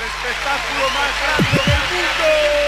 espectáculo más grande del mundo.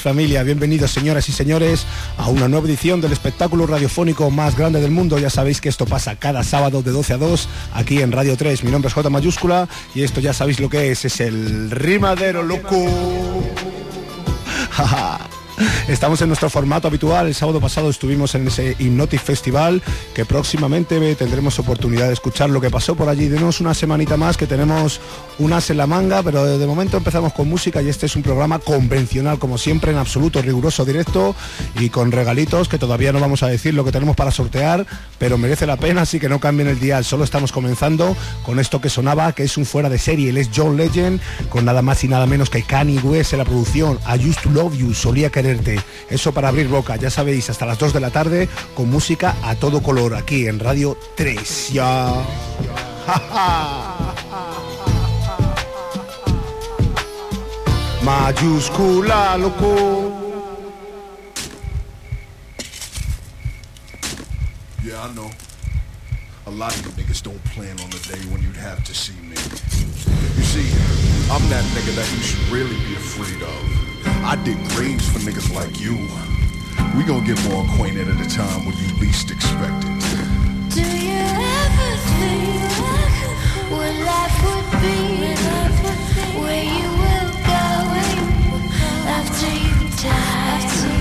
Familia, bienvenidos señoras y señores a una nueva edición del espectáculo radiofónico más grande del mundo. Ya sabéis que esto pasa cada sábado de 12 a 2 aquí en Radio 3. Mi nombre es J mayúscula y esto ya sabéis lo que es, es el rimadero loco. Estamos en nuestro formato habitual. El sábado pasado estuvimos en ese Hypnotic Festival que próximamente tendremos oportunidad de escuchar lo que pasó por allí. Denos una semanita más que tenemos unas en la manga, pero de momento empezamos con música y este es un programa convencional, como siempre, en absoluto, riguroso, directo y con regalitos que todavía no vamos a decir lo que tenemos para sortear, pero merece la pena, así que no cambien el dial. Solo estamos comenzando con esto que sonaba, que es un fuera de serie. Él es John Legend, con nada más y nada menos que Kanye West en la producción. I used to love you, solía quererte. Eso para abrir boca, ya sabéis, hasta las 2 de la tarde con música a todo color aquí en Radio 3. Ya. Mayúscula, loco. Yeah, I know. A lot of you niggas don't plan on the day when you'd have to see me. You see, I'm that nigga that you should really be afraid of. I dig graves for niggas like you. We gonna get more acquainted at a time when you least expect it. Do you ever think what life would be? Where you will go after you die? Do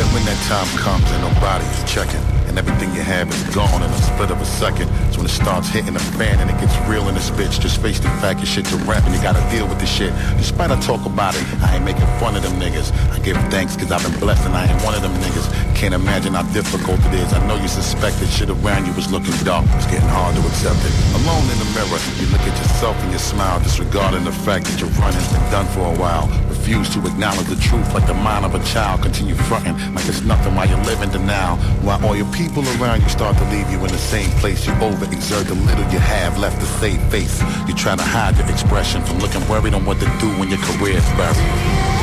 that when that time comes and nobody is checking and everything you have is gone in a split of a second. It's when it starts hitting the fan and it gets real in this bitch. Just face the fact your shit's a rap and you gotta deal with this shit. Despite I talk about it, I ain't making fun of them niggas. I give thanks cause I've been blessed and I ain't one of them niggas. Can't imagine how difficult it is. I know you suspected shit around you was looking dark. It's getting hard to accept it. Alone in the mirror, you look at yourself and you smile, disregarding the fact that your run has been done for a while. Refuse to acknowledge the truth like the mind of a child. Continue fronting like it's nothing while you're living denial. While all your people around you start to leave you in the same place. You overexert the little you have left to save face. You try to hide your expression from looking worried on what to do when your career's buried.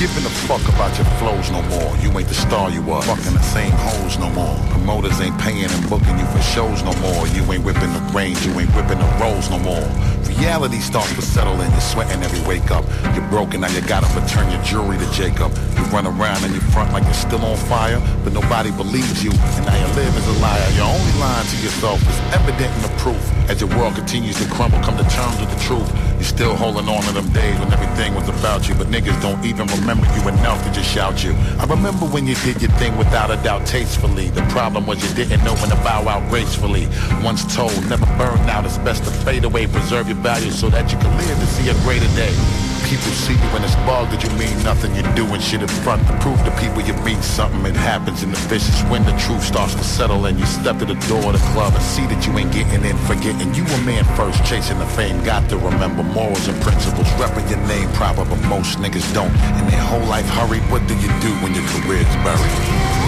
Giving a fuck about your flows no more. You ain't the star you was. Fucking the same hoes no more. Promoters ain't paying and booking you for shows no more. You ain't whipping the range, you ain't whipping the rolls no more. Reality starts to settle in, you're sweating every wake up. You're broken, now you gotta return your jewelry to Jacob. You run around and you front like you're still on fire, but nobody believes you. And now you live as a liar. Your only lying to yourself is evident in the proof. As your world continues to crumble, come to terms with the truth. You're still holding on to them days when everything was about you, but niggas don't even remember you enough to just shout you. I remember when you did your thing without a doubt tastefully. The problem was you didn't know when to bow out gracefully. Once told, never burn out. It's best to fade away, preserve your values so that you can live to see a greater day. People see you in it's that you mean nothing. You're doing shit in front to prove to people you mean something. It happens in the vicious when the truth starts to settle and you step to the door of the club and see that you ain't getting in, forgetting you a man first, chasing the fame. Got to remember morals and principles, repping your name proper, but most niggas don't. And their whole life hurried. What do you do when your career's buried?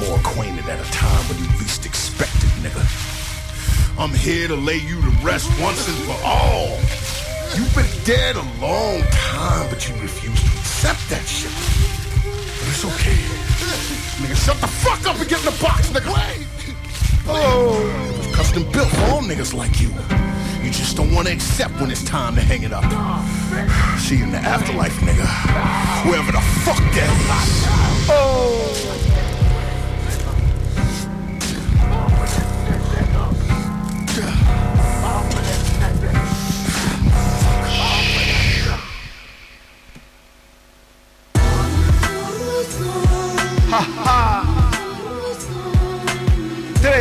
More acquainted at a time when you least expected, nigga. I'm here to lay you to rest once and for all. You've been dead a long time, but you refuse to accept that shit. But it's okay. Nigga, shut the fuck up and get in the box, nigga. Oh, it was custom built for all niggas like you. You just don't want to accept when it's time to hang it up. See you in the afterlife, nigga. Wherever the fuck that is. Oh.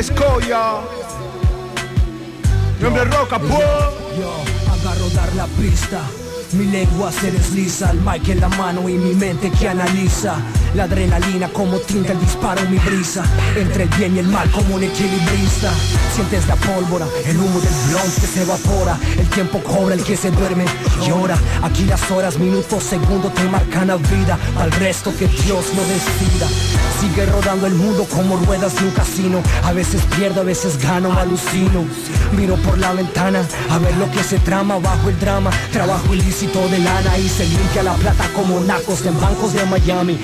Ya. Mi hombre roca, pues. Yo agarro dar la pista. Mi lengua se desliza, el mic en la mano y mi mente que analiza La adrenalina como tinta el disparo mi brisa. Entre el bien y el mal como un equilibrista. Sientes la pólvora, el humo del blunt que se evapora. El tiempo cobra el que se duerme llora. Aquí las horas, minutos, segundos te marcan la vida. Al resto que Dios no decida. Sigue rodando el mundo como ruedas de un casino. A veces pierdo, a veces gano, alucino. Miro por la ventana a ver lo que se trama bajo el drama. Trabajo ilícito de lana y se limpia la plata como nacos en bancos de Miami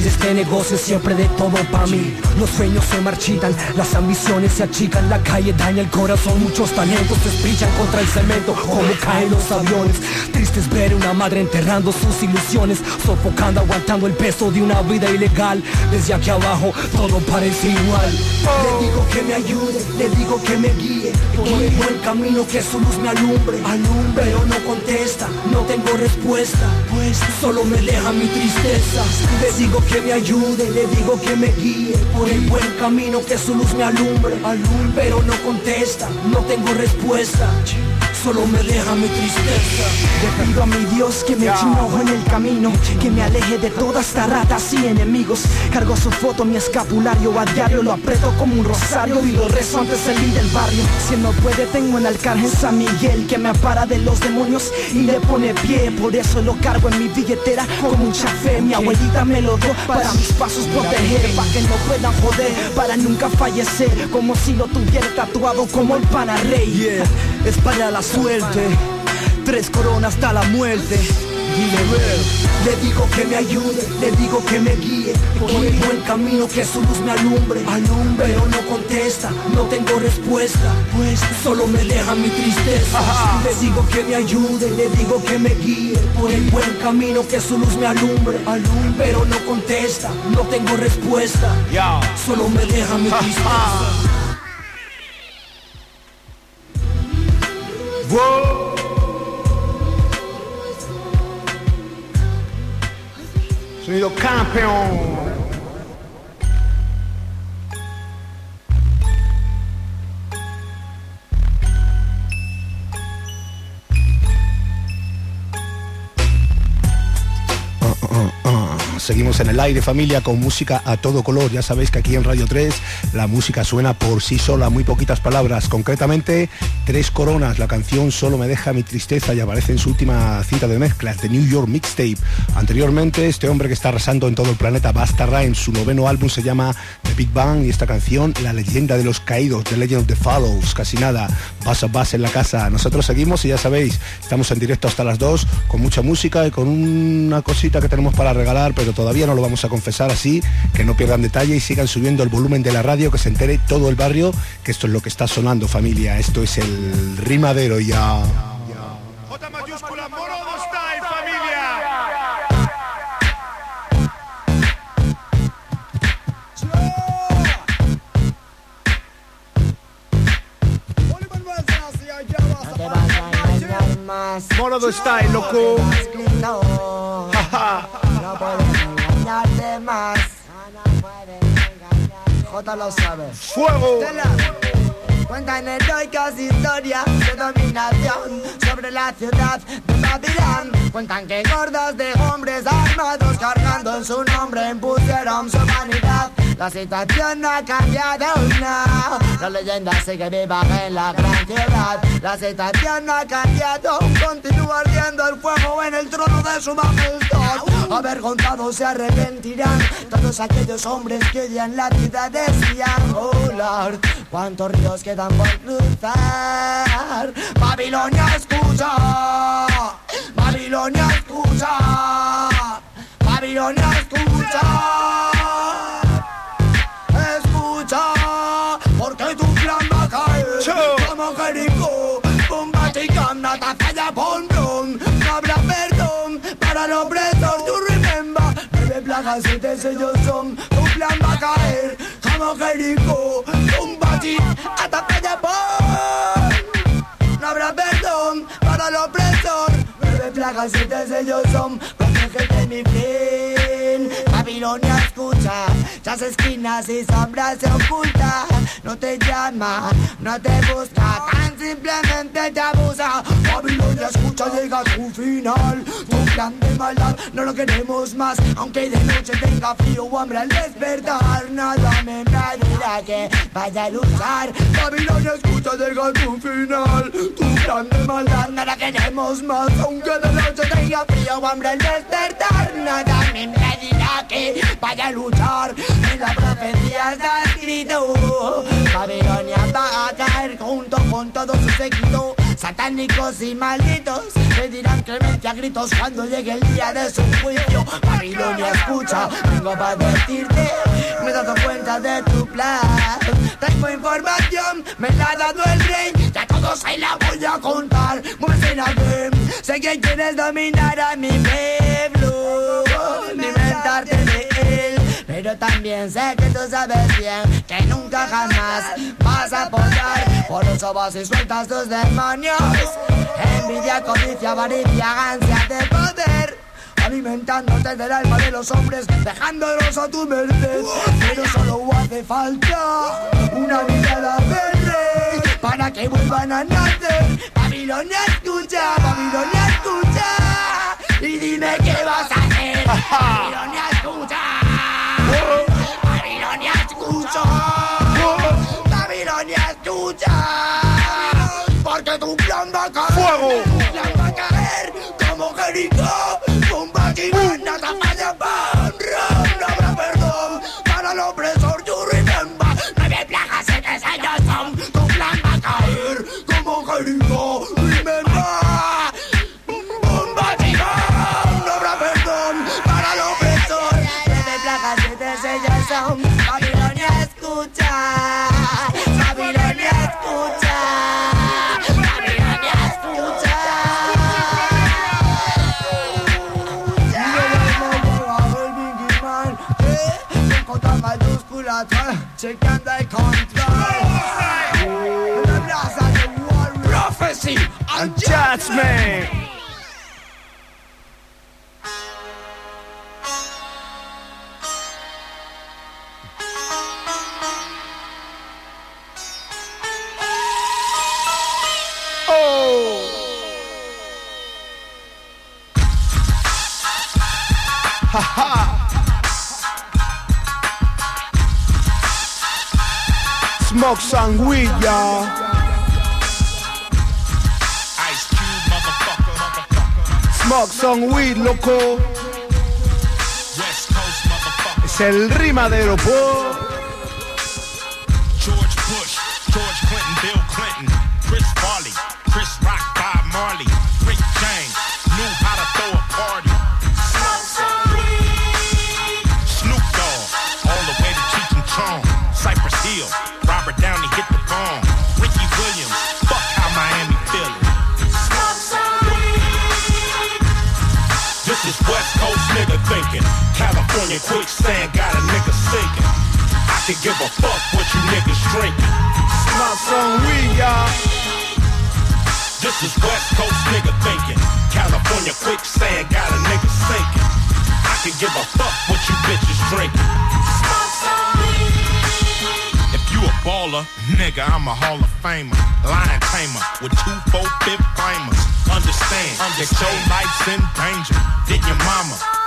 de este negocio siempre de todo pa' mí. Los sueños se marchitan, las ambiciones se achican La calle daña el corazón, muchos talentos se estrichan contra el cemento Como caen los aviones. Triste es ver una madre enterrando sus ilusiones Sofocando, aguantando el peso de una vida ilegal. Desde aquí abajo todo parece igual. Le digo que me ayude, le digo que me guíe Por el buen camino que su luz me alumbre. Alumbre, pero no contesta, no tengo respuesta Pues solo me deja mi tristeza. Le digo que me ayude, le digo que me guíe Por el buen camino que su luz me alumbre pero no contesta, no tengo respuesta Solo me deja mi tristeza. Le pido a mi Dios que me eche un ojo en el camino Que me aleje de todas estas ratas y enemigos. Cargo su foto, mi escapulario a diario Lo aprieto como un rosario y lo rezo antes de salir del barrio. Si no puede tengo en Arcángel San Miguel Que me apara de los demonios y le pone pie. Por eso lo cargo en mi billetera como un chafé. Mi abuelita me lo dio para mis pasos proteger Para que no puedan joder, para nunca fallecer Como si lo tuviera tatuado como el pana rey para la suerte. Tres coronas hasta la muerte. Le digo que me ayude, le digo que me guíe. Por el buen camino que su luz me alumbre. Alumbre, pero no contesta, no tengo respuesta. Pues solo me deja mi tristeza. Le digo que me ayude, le digo que me guíe. Por el buen camino que su luz me alumbre. Alumbre, pero no contesta, no tengo respuesta. Solo me deja mi tristeza Whoa. Sono io. Uh, uh, uh. Seguimos en el aire familia con música a todo color. Ya sabéis que aquí en Radio 3 la música suena por sí sola, muy poquitas palabras. Concretamente, Tres Coronas, la canción Solo me deja mi tristeza y aparece en su última cinta de mezclas, de New York Mixtape. Anteriormente, este hombre que está arrasando en todo el planeta, Basta Rhymes, su noveno álbum se llama The Big Bang y esta canción, La leyenda de los caídos, The Legend of the Follows, casi nada, vas a vas en la casa. Nosotros seguimos y ya sabéis, estamos en directo hasta las 2 con mucha música y con una cosita que tenemos para regalar, pero todavía no lo vamos a confesar así, que no pierdan detalle y sigan subiendo el volumen de la radio, que se entere todo el barrio que esto es lo que está sonando familia, esto es el rimadero ya. J mayúscula, Morodo Style, familia. Morodo Style, loco. Engañarte más. J lo sabe. Fuego. Cuentan heroicas historias de dominación sobre la ciudad de Babilón. Cuentan que gordos de hombres armados cargando en su nombre impusieron su humanidad. La situación no ha cambiado, no. La leyenda sigue viva en la gran ciudad. La situación no ha cambiado, continúa ardiendo el fuego en el trono de su majestad. Avergonzados se arrepentirán todos aquellos hombres que odian la vida decían, oh Lord, cuántos ríos quedan por cruzar. Babilonia escucha, Babilonia escucha, Babilonia. Escucha, Vaticano, una falla, bom, bom. No habrá perdón para el opresor, you remember. Nueve plagas, siete sellos son, tu plan va a caer como Jericó, un Vaticano, una falla, bom. No habrá perdón para el opresor. Nueve plagas, siete sellos son, protégete mi fin. Babilonia escucha, las esquinas y sombras se oculta. No te llama, no te busca, tan simplemente te abusa. Babilonia escucha, llega a tu final. Tu plan de maldad no lo queremos más, aunque de noche tenga frío o hambre al despertar. Nada me impedirá que vaya a luchar. Babilonia escucha, llega a tu final. Tu plan de maldad no lo queremos más, aunque de noche tenga frío o hambre al despertar. Nada me impedirá que vaya a luchar. En la profecía está escrito. Babilonia va a caer junto con todo su séquito. Satánicos y malditos pedirán clemencia a gritos cuando llegue el día de su juicio. Babilonia escucha, vengo para advertirte. Me he dado cuenta de tu plan. Tengo información, me la ha dado el rey. Ya todos ahí la voy a contar. A ver. Sé que quieres dominar a mi pueblo. También sé que tú sabes bien que nunca jamás vas a poder. Por eso vas y sueltas tus demonios. Envidia, codicia, avaricia, ansia de poder. Alimentándote del alma de los hombres, dejándolos a tu merced. Pero solo hace falta una mirada verde para que vuelvan a nacer. Babilonia escucha, Babilonia escucha. Y dime qué vas a hacer. Babilonia escucha. We go! She they control. The blast of the. Prophecy and judgment. Oh. Ha ha! Motherfucker, motherfucker. Smoke some weed, loco. West Coast, motherfucker. Es el rimadero, po. George Bush, George Clinton, Bill Clinton, Chris Farley, Chris Rock, Bob Marley, Rick James knew how to throw a party. California quicksand got a nigga sinking. I can give a fuck what you niggas drinking. Smoke some weed, y'all. This is West Coast nigga thinking. California quicksand got a nigga sinking. I can give a fuck what you bitches drinking. If you a baller, nigga, I'm a Hall of Famer. Lion tamer with two, four, fifth flamers. Understand, that your life's in danger. Did your mama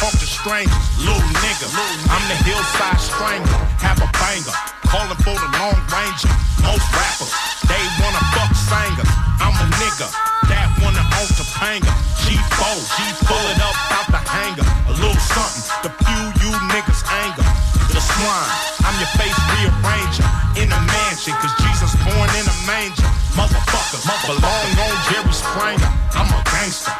talk to strangers? Little nigga, I'm the hillside strangler. Have a banger, calling for the long ranger. Most rappers, they wanna fuck singers. I'm a nigga that wanna own Topanga. G4, G pull it up out the hanger. A little something to fuel you niggas anger. The swine, I'm your face rearranger. In a mansion, cause Jesus born in a manger. Motherfuckers, belong on Jerry Springer. I'm a gangster,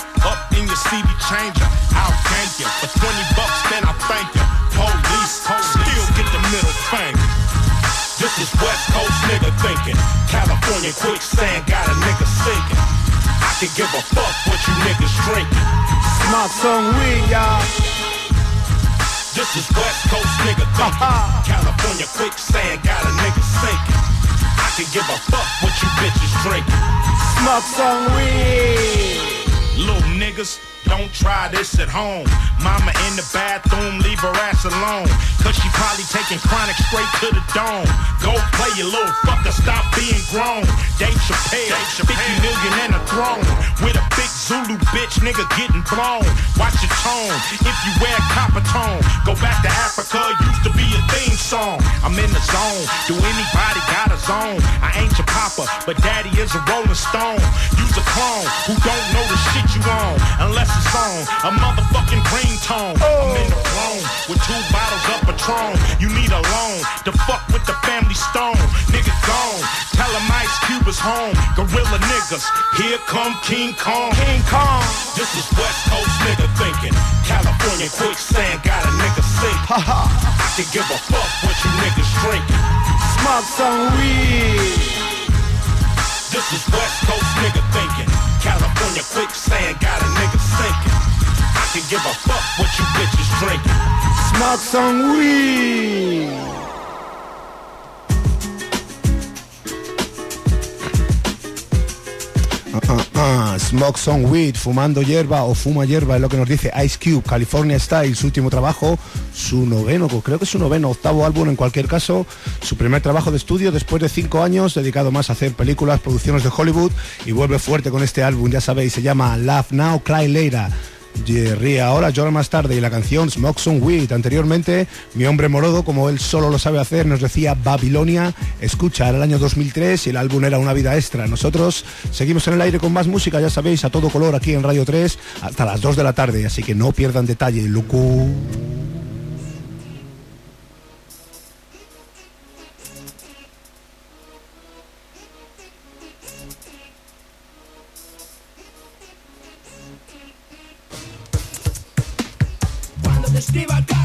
your CD changer. I'll gank you for 20 bucks, then I'll thank you. Police, still get the middle finger. This is West Coast nigga thinking. California quicksand got a nigga sinking. I can give a fuck what you niggas drinking. Smoke some weed, y'all. This is West Coast nigga thinking. California quicksand got a nigga sinking. I can give a fuck what you bitches drinking. Smoke some weed. Little niggas, don't try this at home. Mama in the bathroom, leave her ass alone. Cause she probably taking chronic straight to the dome. Go play your little fucker, stop being grown. Dave Chappelle, 50 million and a throne. With a big Zulu bitch, nigga getting blown. Watch your tone, if you wear copper tone. Go back to Africa, used to be a theme song. I'm in the zone, do anybody got a zone? I ain't your papa, but daddy is a rolling stone. Use a clone who don't know the shit you on. Unless it's on a motherfucking green tone. I'm in the room with two bottles of Patron. You need a loan to fuck with the family stone. Nigga gone, tell him Ice Cube is home. Gorilla niggas, here come King Kong. King Kong. This is West Coast nigga thinking. California quicksand got a nigga sink. I can give a fuck what you niggas drinking. Smoke some weed. This is West Coast nigga thinking. California quicksand got a nigga sinking. I can give a fuck what you bitches drinking. Smoke some weed. Smoke some weed, fumando hierba o fuma hierba, es lo que nos dice Ice Cube, California Style, su último trabajo, su noveno, creo que su noveno, octavo álbum en cualquier caso, su primer trabajo de estudio después de cinco años, dedicado más a hacer películas, producciones de Hollywood, y vuelve fuerte con este álbum, ya sabéis, se llama Laugh Now, Cry Later. Y ríe ahora, llora más tarde y la canción Smoke Some Weed. Anteriormente, mi hombre morodo, como él solo lo sabe hacer, nos decía Babilonia. Escucha, era el año 2003 y el álbum era una vida extra. Nosotros seguimos en el aire con más música, ya sabéis, a todo color aquí en Radio 3 hasta las 2 de la tarde, así que no pierdan detalle. Lucu. Steve, I got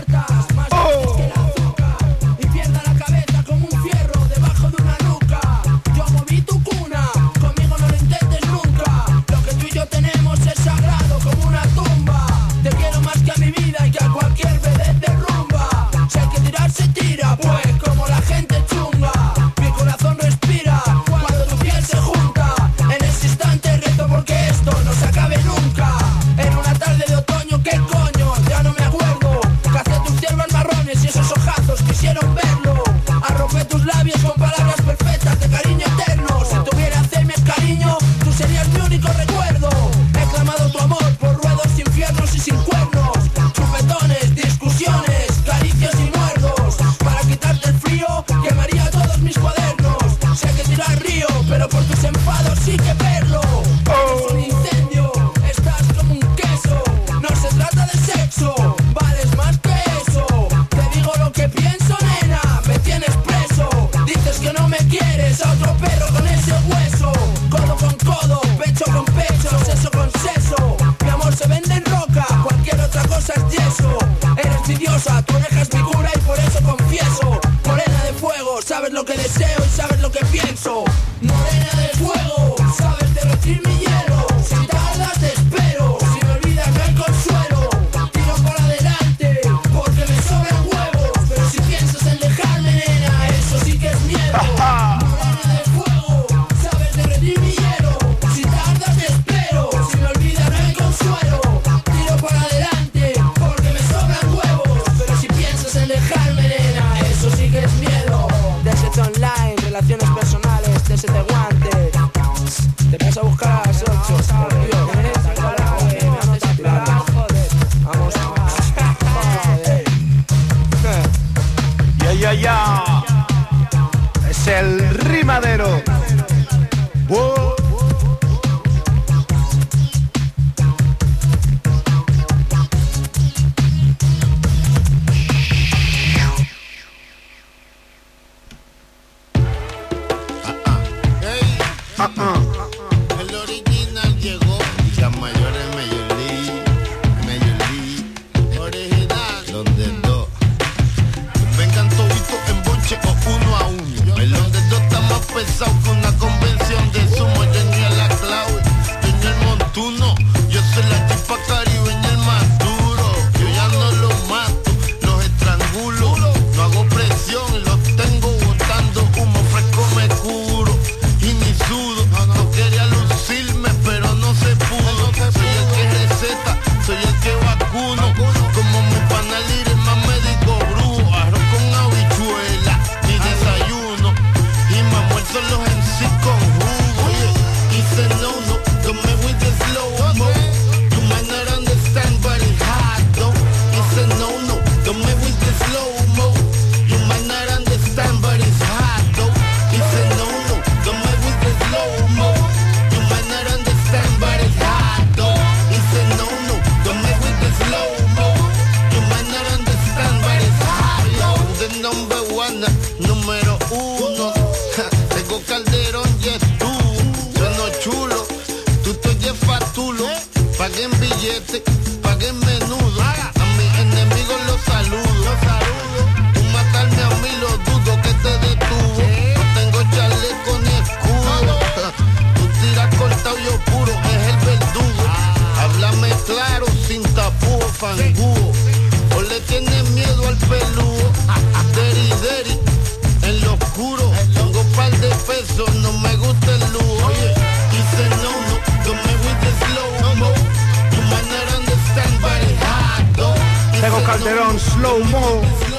fangúo. O le tienes miedo al peludo. Deri, deri, en lo oscuro. Tengo par de pesos, no me gusta el lujo. Dice no, no, don't me with the slow mo. You might not understand, but it's hot. Tego Calderón, slow mo.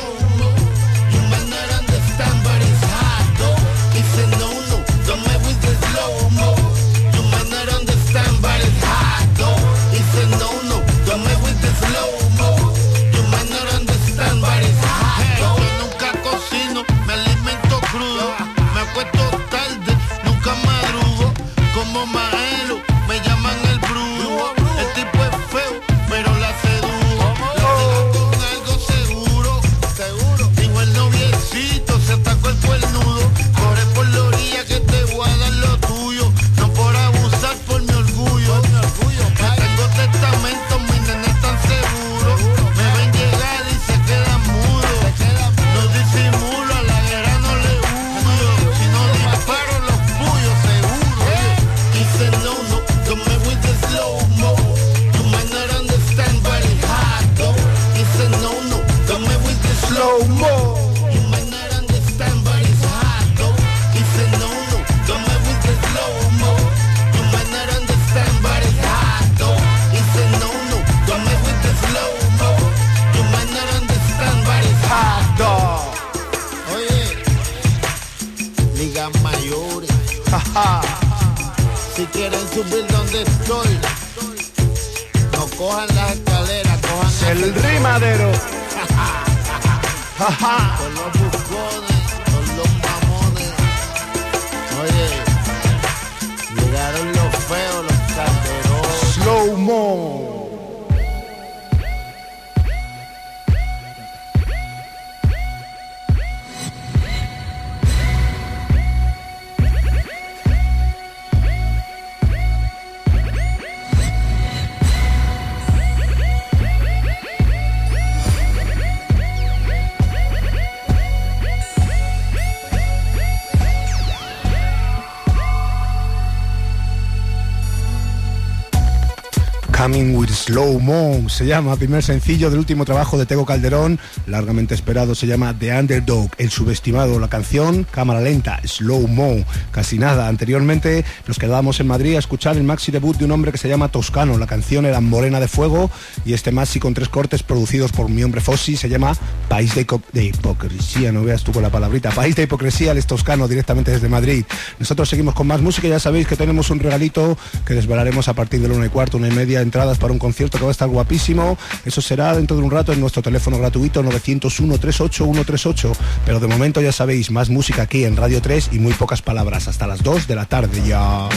Slow Mo se llama, primer sencillo del último trabajo de Tego Calderón, largamente esperado, se llama The Underdog, el subestimado, la canción, cámara lenta, Slow Mo, casi nada. Anteriormente nos quedábamos en Madrid a escuchar el maxi debut de un hombre que se llama Toscano, la canción era Morena de Fuego y este maxi con tres cortes producidos por mi hombre Fossi se llama País de, Hipocresía, no veas tú con la palabrita, País de Hipocresía, el Toscano, directamente desde Madrid. Nosotros seguimos con más música, ya sabéis que tenemos un regalito que desvelaremos a partir de la una y cuarto, una y media, entradas para un concierto que va a estar guapísimo. Eso será dentro de un rato en nuestro teléfono gratuito 901 38 138. Pero de momento ya sabéis, más música aquí en Radio 3 y muy pocas palabras. Hasta las 2 de la tarde ya.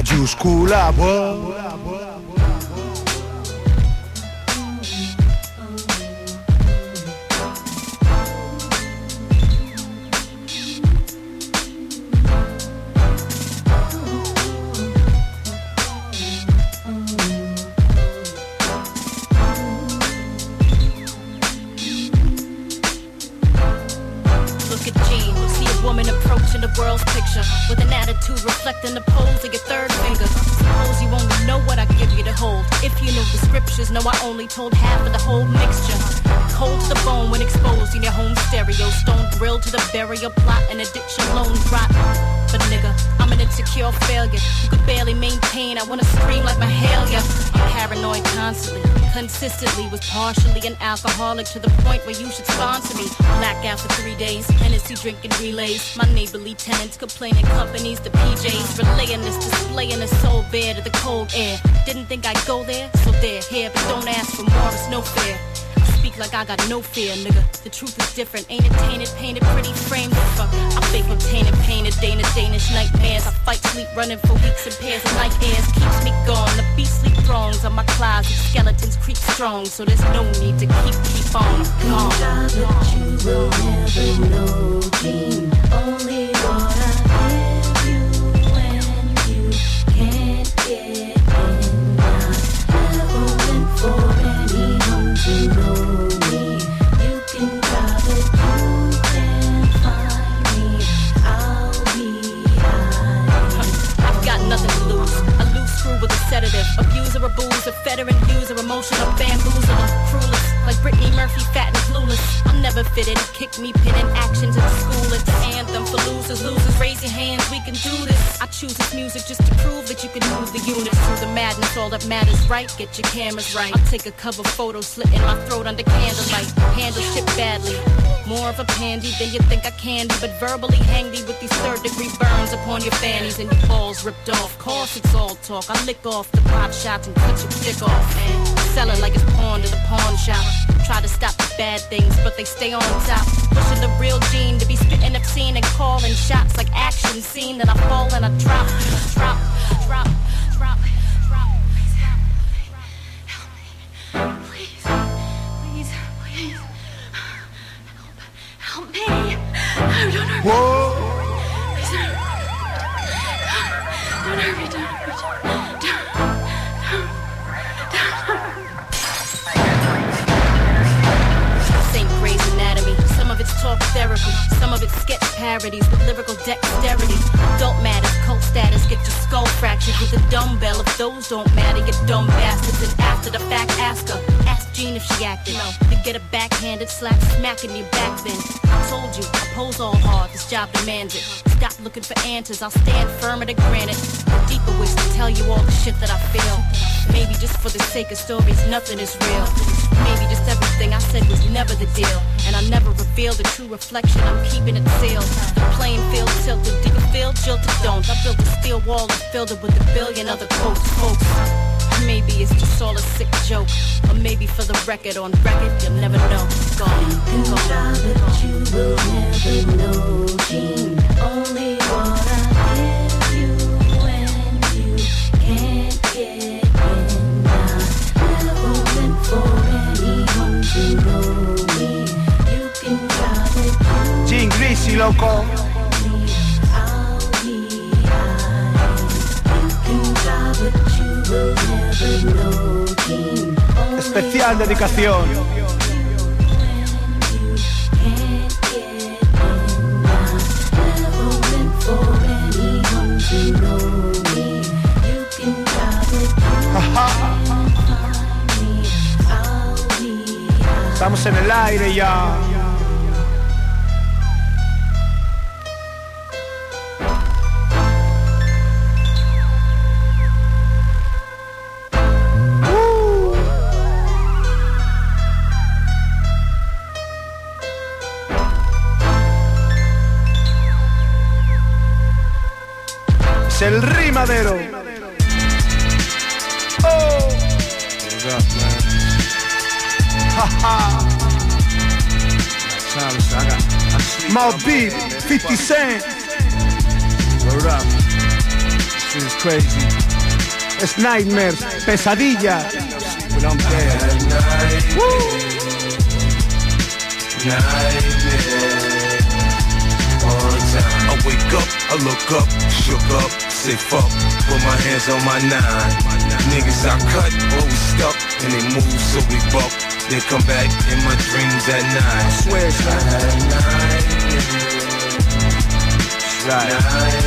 Radioscola Boa. Approaching the world's picture with an attitude reflecting the pose of your third finger. Suppose you only know what I give you to hold. If you knew the scriptures, know I only told half of the whole mixture. Cold to the bone when exposed in your home stereo. Stone grilled to the burial plot and addiction loans rot. But nigga, I'm an insecure failure. You could barely maintain. I wanna scream like my hell, yeah. I'm paranoid constantly, consistently. Was partially an alcoholic to the point where you should sponsor me. Blackout for three days, Hennessy drinking relays. My neighborly tenants complaining companies, the PJs, relaying this, displaying a soul bare to the cold air. Didn't think I'd go there, so there, here, but don't ask for more, it's no fair. I speak like I got no fear, nigga. The truth is different. Ain't it tainted, painted, pretty framed? Fuck, I think I'm tainted, painted, Dana, Danish nightmares. I fight, sleep, running for weeks in pairs of night airs. Keeps me gone. The beastly throngs of my closet. Skeletons creep strong, so there's no need to keep, keep on. Gone. you will never know, King. Only manipulative, abuser, abuser, veteran user, emotional bamboozler, cruelest, like Brittany Murphy, fat and clueless. I'm never fitted, kick me, pin in action to the school. It's the anthem for losers, losers, raise your hands, we can do this. I choose this music just to prove that you can move the units through the madness. All that matters, right? Get your cameras right. I'll take a cover photo, slit in my throat under candlelight. Handle shit badly. More of a pandy than you think I can candy, but verbally handy with these third degree burns upon your fannies and your balls ripped off. Course it's all talk. I lick off the pop shots and cut your dick off and sell it like it's pawn to the pawn shop. Try to stop the bad things, but they stay on top. Pushing the real gene to be spitting obscene and calling shots like action scene. Then I fall and I drop, drop, drop, drop, drop. Talk therapy. Some of it's sketch parodies with lyrical dexterity. Don't matter, cult status. Get your skull fractured with a dumbbell. If those don't matter, you dumb bastards. And after the fact, ask her. Ask Jean if she acted. No, to get a backhanded slap smacking you back then. I told you, I pose all hard. This job demands it. Stop looking for answers. I'll stand firm at a granite. Deeper wish to tell you all the shit that I feel. Maybe just for the sake of stories, nothing is real. Maybe just everything I said was never the deal. And I never reveal the true reflection, I'm keeping it sealed. The playing field tilted, do you feel jilted? Don't. I built a steel wall and filled it with a billion other quotes, folks. Maybe it's just all a sick joke. Or maybe for the record on record, you'll never know. Gone, gone, but you will never know, Gene. Only what Especial dedicación. Estamos en el aire ya. Mob 50 Cent. Word up. Shit is crazy. Es Nightmares, pesadilla. But I'm dead. I wake up, I look up, shook up, say fuck, put my hands on my nine. Niggas I cut, always stuck, and they move so we buck. They come back in my dreams at night. I swear it's Last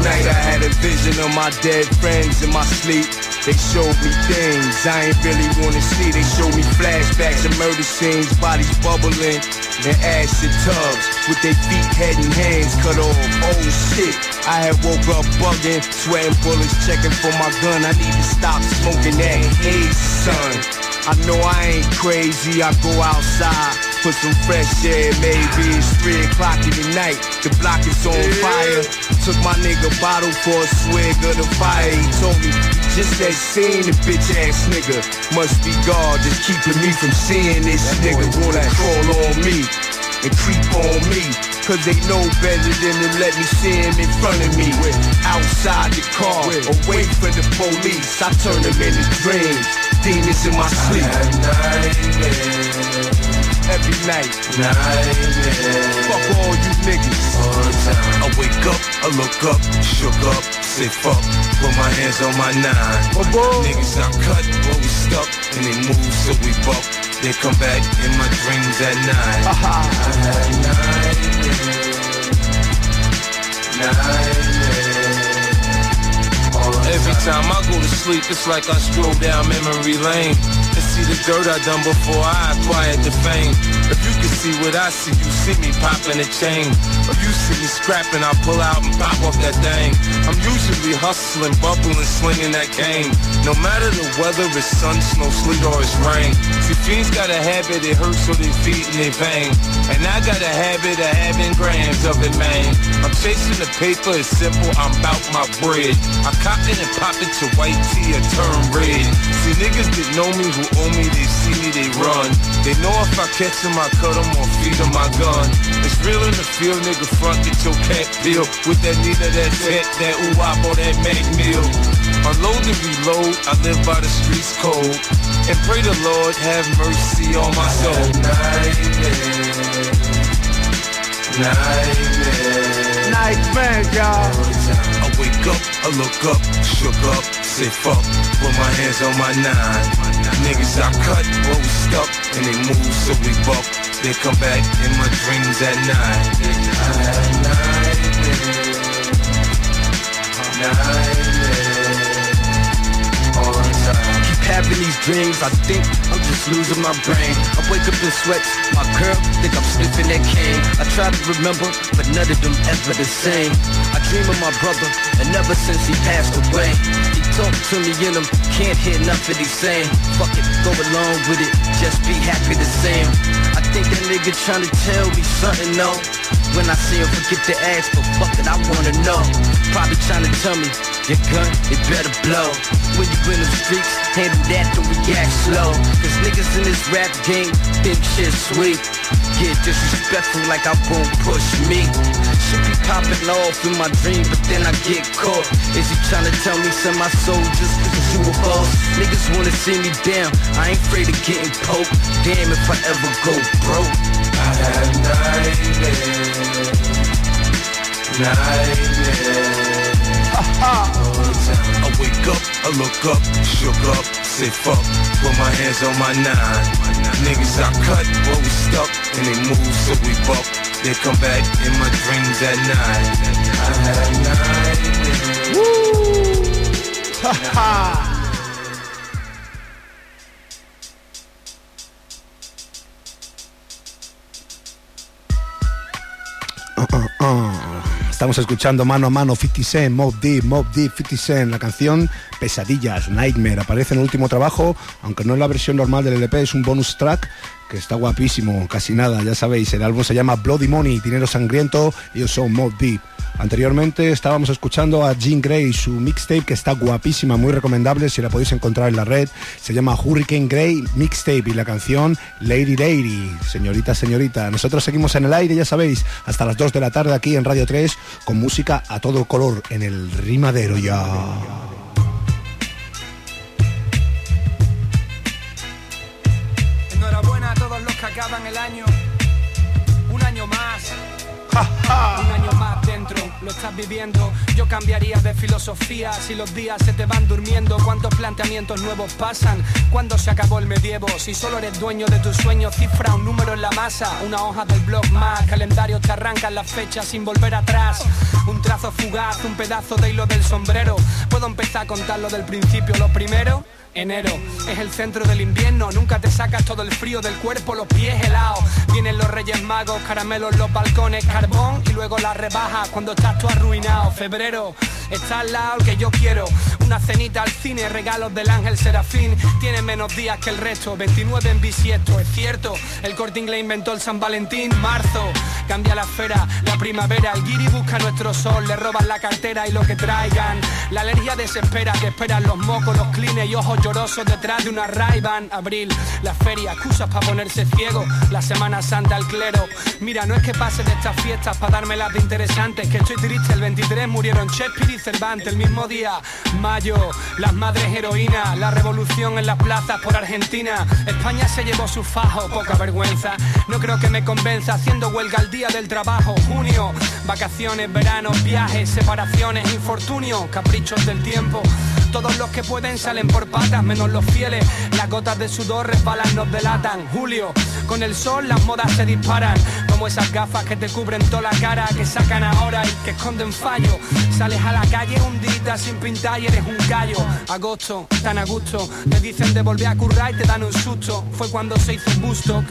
night I had a vision of my dead friends in my sleep. They showed me things I ain't really wanna see. They showed me flashbacks of murder scenes, bodies bubbling in acid tubs with their feet, head, and hands cut off. Oh shit! I had woke up bugging, sweating bullets, checking for my gun. I need to stop smoking that haze, son. I know I ain't crazy. I go outside for some fresh air. Maybe it's three o'clock in the night. The block is on fire. Took my nigga bottle for a swig of the fire. He told me just had seen the bitch ass nigga. Must be God just keeping me from seeing this nigga wanna crawl on me and creep on me. Cause they know better than to let me see him in front of me. Outside the car, away from the police. I turn them into dreams. Demons in my sleep. Every night. Fuck all you niggas. I wake up, I look up, shook up, say fuck, put my hands on my nine. Niggas I cut, always stuck, and they move so we buck. They come back in my dreams at night. I had nightmares, nightmares. time I go to sleep, it's like I stroll down memory lane and see the dirt I done before I acquired the fame. If you can see what I see, you see me popping a chain. If you see me scrapping, I pull out and pop off that thing. I'm usually hustling, bubbling, slinging that cane. No matter the weather, it's sun, snow, sleet, or it's rain. See, fiends got a habit, it hurts so they feet and they vein. And I got a habit of having grams of it, man. I'm chasing the paper, it's simple, I'm bout my bread. I cop it and pop it to white tea or turn red. See, niggas that know me, who owe me, they see me, they run. They know if I catch them, I cut them or feed them my gun. It's real in the field, nigga, front, get your cat bill. With that Nina, that tet, that or that Mac meal. Unload and reload, I live by the streets cold. And pray the Lord have mercy on my soul. Nightmare. Nightmare, y'all. I wake up, I look up, shook up, say fuck, put my hands on my nine. Niggas I cut, roll stuck, and they move so we buck. They come back in my dreams at night. I had nightmares, all the time. Keep having these dreams, I think I'm just losing my brain. I wake up in sweats, my girl think I'm sniffing that cane. I try to remember, but none of them ever the same. I dream of my brother, and ever since he passed away, he talked to me in him, can't hear nothing he's saying. Fuck it, go along with it, just be happy the same. I think that nigga trying to tell me something, no. When I see him, forget to ask, but fuck it, I wanna know. Probably trying to tell me, your gun, it better blow. When you in the streets, handle that, don't react slow. Cause niggas in this rap game think shit sweet. Get disrespectful like I won't push me. Should be popping off in my dream, but then I get caught. Is he trying to tell me send my just cause you a boss? Niggas wanna see me down, I ain't afraid of getting poked. Damn if I ever go broke. I have nightmares, nightmares. I wake up, I look up, shook up, say fuck, put my hands on my nine. Niggas I cut, but we stuck, and they move so we buck. They come back in my dreams at night. I had nightmares. Ha ha. Ah, Estamos escuchando mano a mano 50 Cent, Mob Deep, Mob Deep, 50 Cent, la canción Pesadillas, Nightmare, aparece en el último trabajo, aunque no es la versión normal del LP, es un bonus track que está guapísimo, casi nada, ya sabéis, el álbum se llama Bloody Money, Dinero Sangriento, y ellos son Mob Deep. Anteriormente estábamos escuchando a Jean Grey, su mixtape que está guapísima, muy recomendable si la podéis encontrar en la red. Se llama Hurricane Grey Mixtape y la canción Lady Lady, señorita, señorita. Nosotros seguimos en el aire, ya sabéis, hasta las 2 de la tarde aquí en Radio 3 con música a todo color en el rimadero ya. Un año más. Un año más dentro, lo estás viviendo. Yo cambiaría de filosofía si los días se te van durmiendo. ¿Cuántos planteamientos nuevos pasan? ¿Cuándo se acabó el medievo? Si solo eres dueño de tus sueños, cifra un número en la masa. Una hoja del blog más. Calendario te arrancan las fechas sin volver atrás. Un trazo fugaz, un pedazo de hilo del sombrero. Puedo empezar a contarlo del principio. Lo primero. Enero es el centro del invierno, nunca te sacas todo el frío del cuerpo, los pies helados. Vienen los reyes magos, caramelos los balcones, carbón y luego la rebaja cuando estás tú arruinado. Febrero está al lado que yo quiero, una cenita al cine, regalos del ángel serafín. Tiene menos días que el resto, 29 en bisiesto, es cierto. El corte inglés inventó el San Valentín, marzo cambia la esfera, la primavera, el guiri busca nuestro sol, le roban la cartera y lo que traigan. La alergia desespera, te esperan los mocos, los clines y ojos llorosos detrás de una ray Abril, la feria, excusas para ponerse ciego. La Semana Santa, el clero. Mira, no es que pase de estas fiestas para darme las de interesantes, que estoy triste. El 23 murieron Shakespeare y Cervantes el mismo día. Mayo, las madres heroínas, la revolución en las plazas por Argentina. España se llevó su fajo, poca vergüenza. No creo que me convenza haciendo huelga al día del trabajo. Junio, vacaciones, verano, viajes, separaciones, infortunio, caprichos del tiempo. Todos los que pueden salen por menos los fieles. Las gotas de sudor resbalan, nos delatan. Julio, con el sol las modas se disparan. Como esas gafas que te cubren toda la cara, que sacan ahora y que esconden fallo. Sales a la calle un día sin pintar y eres un gallo. Agosto, tan a gusto, te dicen de volver a currar y te dan un susto. Fue cuando se hizo Bustock.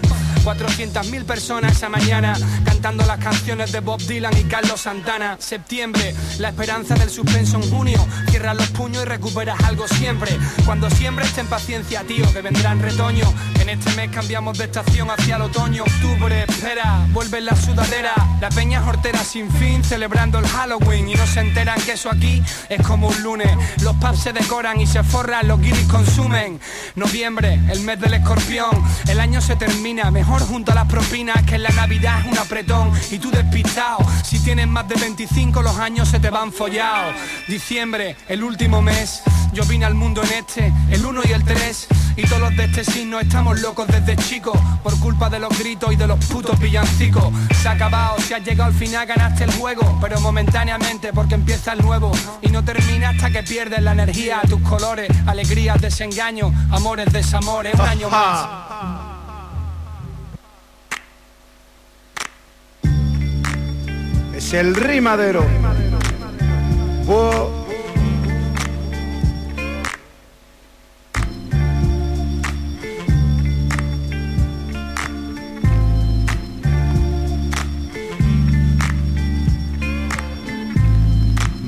400.000 personas esa mañana cantando las canciones de Bob Dylan y Carlos Santana. Septiembre, la esperanza del suspenso en junio. Cierras los puños y recuperas algo siempre. Cuando siembres ten paciencia, tío, que vendrá en retoño. En este mes cambiamos de estación hacia el otoño. Octubre, espera, vuelve la sudadera. La peña hortera sin fin, celebrando el Halloween. Y no se enteran que eso aquí es como un lunes. Los pubs se decoran y se forran, los guiris consumen. Noviembre, el mes del escorpión. El año se termina, mejor junto a las propinas que en la Navidad es un apretón. Y tú despistado, si tienes más de 25 los años se te van follados. Diciembre, el último mes. Yo vine al mundo en este, el 1 y el 3 Y todos los de este signo estamos locos desde chicos Por culpa de los gritos y de los putos villancicos Se ha acabado, si has llegado al final ganaste el juego Pero momentáneamente porque empieza el nuevo Y no termina hasta que pierdes la energía Tus colores, alegrías, desengaños, amores, desamores Un año más Es el rimadero.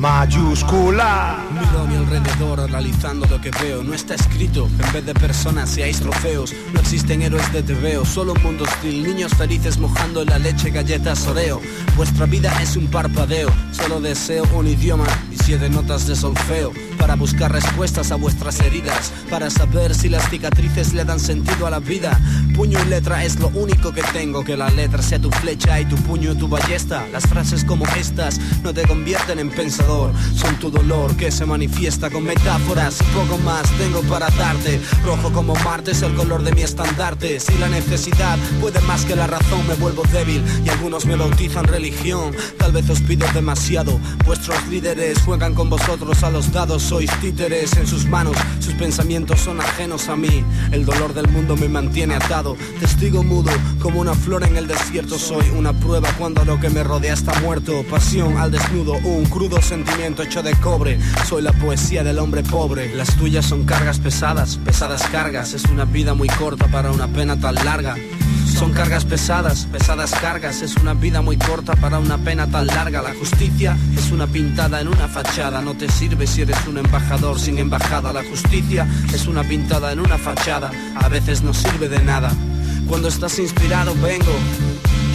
Mayúscula. Miro a mi alrededor analizando lo que veo. No está escrito, en vez de personas seáis trofeos. No existen héroes de TVO, solo un mundo hostil. Niños felices mojando la leche galletas Oreo. Vuestra vida es un parpadeo. Solo deseo un idioma y siete notas de solfeo Para buscar respuestas a vuestras heridas Para saber si las cicatrices le dan sentido a la vida. Puño y letra es lo único que tengo Que la letra sea tu flecha y tu puño tu ballesta. Las frases como estas no te convierten en pensador Son tu dolor que se manifiesta con metáforas y poco más tengo para darte. Rojo como Marte es el color de mi estandarte. Si la necesidad puede más que la razón me vuelvo débil Y algunos me bautizan religión. Tal vez os pido demasiado Vuestros líderes juegan con vosotros a los dados Sois títeres en sus manos Sus pensamientos son ajenos a mí. El dolor del mundo me mantiene atado Testigo mudo como una flor en el desierto. Soy una prueba cuando lo que me rodea está muerto. Pasión al desnudo, un crudo sentimiento hecho de cobre. Soy la poesía del hombre pobre. Las tuyas son cargas pesadas, pesadas cargas. Es una vida muy corta para una pena tan larga son cargas pesadas, pesadas cargas, es una vida muy corta para una pena tan larga. La justicia es una pintada en una fachada, no te sirve si eres un embajador sin embajada. La justicia es una pintada en una fachada, a veces no sirve de nada. Cuando estás inspirado vengo,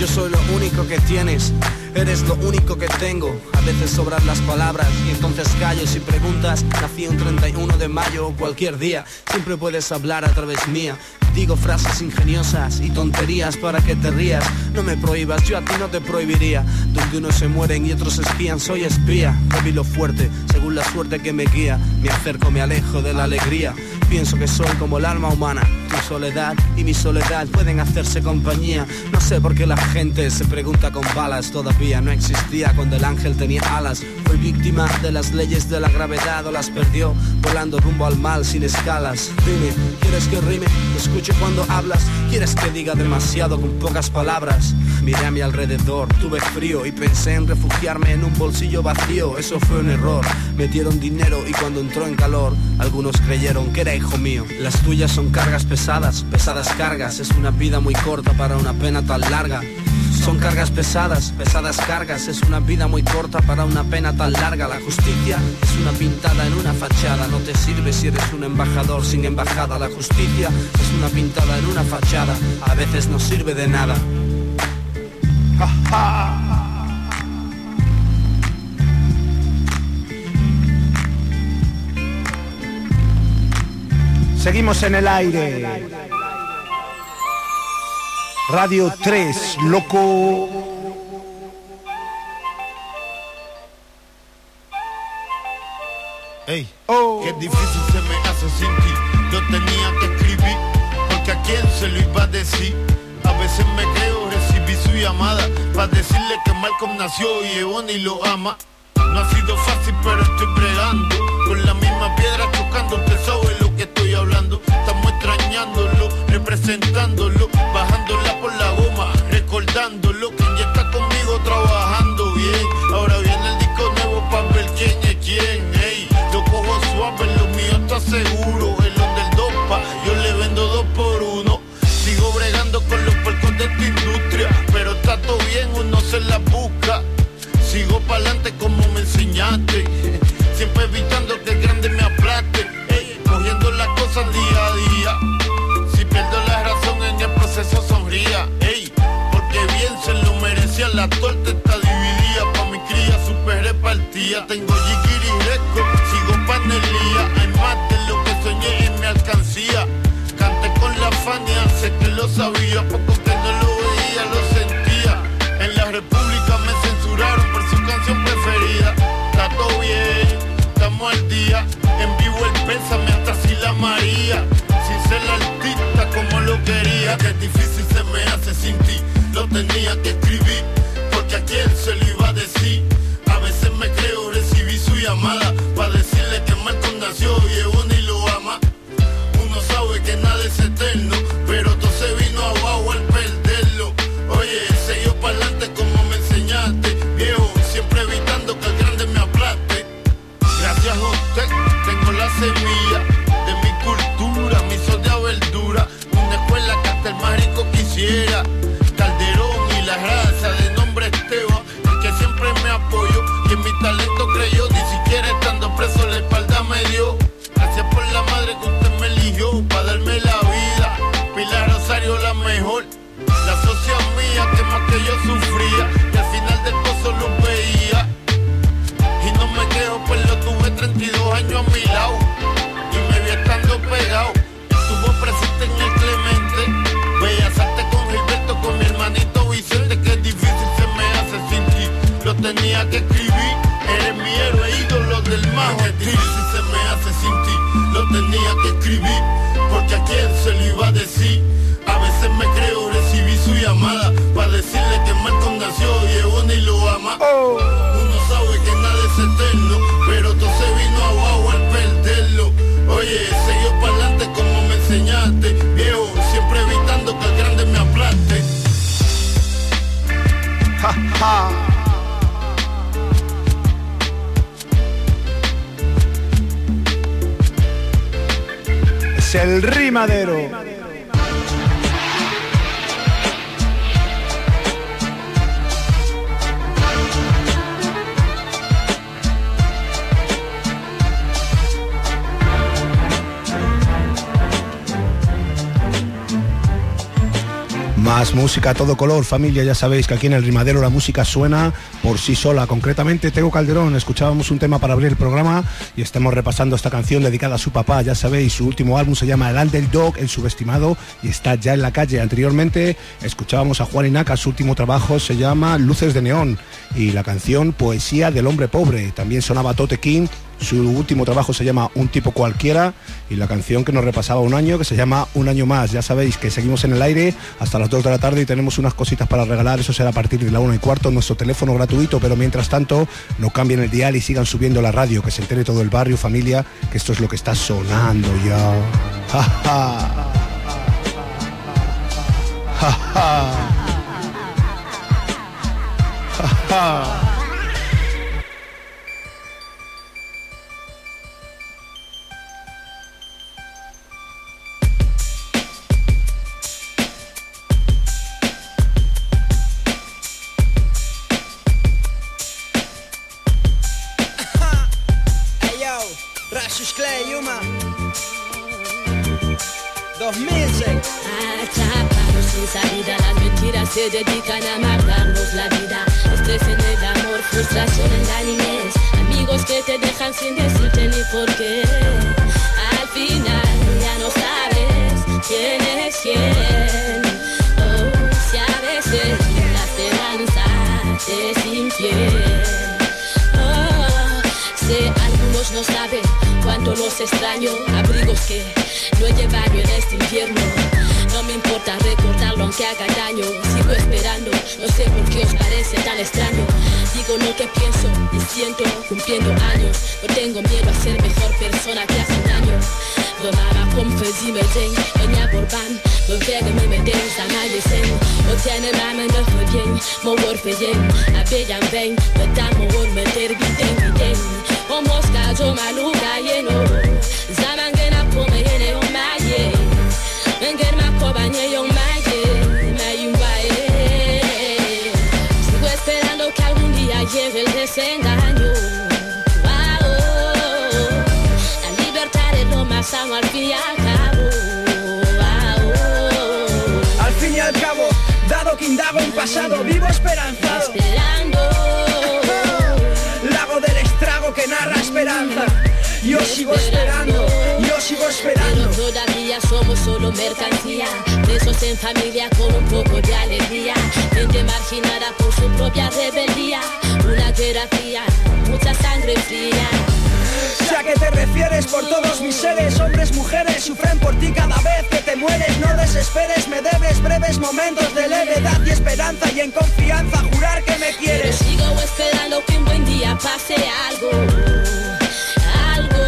yo soy lo único que tienes, eres lo único que tengo. A veces sobran las palabras y entonces callo si preguntas. Nací un 31 de mayo o cualquier día, siempre puedes hablar a través mía. Digo frases ingeniosas y tonterías para que te rías. No me prohíbas, yo a ti no te prohibiría. Donde unos se mueren y otros espían, soy espía. Débil o fuerte, según la suerte que me guía. Me acerco, me alejo de la alegría. Pienso que soy como el alma humana. Tu soledad y mi soledad pueden hacerse compañía. No sé por qué la gente se pregunta con balas. Todavía no existía cuando el ángel tenía alas. Fue víctima de las leyes de la gravedad o las perdió volando rumbo al mal sin escalas. Dime, ¿quieres que rime? Te escucho cuando hablas. ¿Quieres que diga demasiado con pocas palabras? Miré a mi alrededor, tuve frío y pensé en refugiarme en un bolsillo vacío. Eso fue un error. Metieron dinero y cuando entró en calor, algunos creyeron que era hijo mío. Las tuyas son cargas pesadas, pesadas cargas. Es una vida muy corta para una pena tan larga. Son cargas pesadas, pesadas cargas. Es una vida muy corta para una pena tan larga. La justicia es una pintada en una fachada. No te sirve si eres un embajador sin embajada. La justicia es una pintada en una fachada. A veces no sirve de nada. Seguimos en el aire. Radio 3, loco. Ey, qué difícil se me hace sin ti. Yo tenía que escribir, porque a quién se lo iba a decir. A veces me creo, recibí su llamada para decirle que Malcolm nació y Ebony lo ama. No ha sido fácil, pero estoy bregando con la misma piedra chocando. Lo que estoy hablando. Estamos extrañándolo, representándolo, bajándola por la goma, recordándolo, que ya está conmigo trabajando bien. Ahora viene el disco nuevo para ver quién es quién, ey, lo cojo suave, lo mío está seguro, el donde el dopa, yo le vendo dos por uno. Sigo bregando con los puercos de esta industria, pero está todo bien, uno se la busca. Sigo pa'lante como me enseñaste, siempre evitando la torta está dividida, pa' mi cría super repartida, tengo jigiri record, sigo panelía, hay más de lo que soñé en mi alcancía. Canté con la Fania, sé que lo sabía, poco que no lo veía, lo sentía. En la República me censuraron por su canción preferida. Está todo bien, estamos al día. En vivo el pésame hasta si la María. Sin ser la artista como lo quería. Que difícil se me hace sin ti, lo tenía que el rimadero. Música a todo color, familia. Ya sabéis que aquí en el Rimadero la música suena por sí sola. Concretamente, Tego Calderón. Escuchábamos un tema para abrir el programa y estamos repasando esta canción dedicada a su papá. Ya sabéis, su último álbum se llama El Underdog, el subestimado, y está ya en la calle. Anteriormente escuchábamos a Juan Inaca. Su último trabajo se llama Luces de Neón y la canción Poesía del Hombre Pobre. También sonaba Tote King su último trabajo se llama Un tipo cualquiera y la canción que nos repasaba un año que se llama Un año más. Ya sabéis que seguimos en el aire hasta las 2 de la tarde y tenemos unas cositas para regalar. Eso será a partir de la 1 y cuarto. Nuestro teléfono gratuito, pero mientras tanto no cambien el dial y sigan subiendo la radio, que se entere todo el barrio, familia, que esto es lo que está sonando ya. Ja, ja. Ja, Atrapados sin salida, las mentiras se dedican a matarnos la vida. Estrés en el amor, frustración en la niñez. Amigos que te dejan sin decirte ni por qué. Al final ya no sabes quién es quién. Oh, si a veces la esperanza es infiel. Oh, algunos no saben cuánto los extraño. Abrigos que no he llevado en este invierno. No me importa recordarlo aunque haga daño. Sigo esperando, no sé por qué os parece tan extraño. Digo lo que pienso y siento cumpliendo años. No tengo miedo a ser mejor persona que hace un año. Rodaba por kom verziemeding En ja borban Bewegen me met ding Sang aan je zin Wat jij ne mama de verdien Mo wor verdien A bejan beng Bedan mo wor me ter bideng bideng O moska jo maluga yeno Zaman gena llegue el desengaño Wow, la libertad es lo más sano al fin y al cabo. Wow. Al fin y al cabo, dado que indago en pasado, vivo esperanzado. Esperando. Lago del estrago que narra esperanza. Yo sigo esperando, yo sigo esperando. Pero todavía somos solo mercancía. Besos en familia con un poco de alegría. Gente marginada por su propia rebeldía. Fría, mucha sangre fría. Si a qué te refieres por todos mis seres, hombres, mujeres, sufren por ti cada vez que te mueres. No desesperes, me debes breves momentos de levedad y esperanza y en confianza jurar que me Pero quieres. sigo esperando que un buen día pase algo. Algo.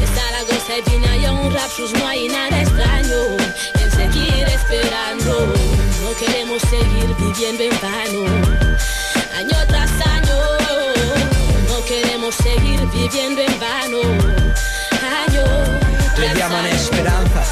De Zaragoza y Viña y un rapsus no hay nada extraño en seguir esperando. No queremos seguir viviendo en vano. Viviendo en vano. Año Le llaman esperanza.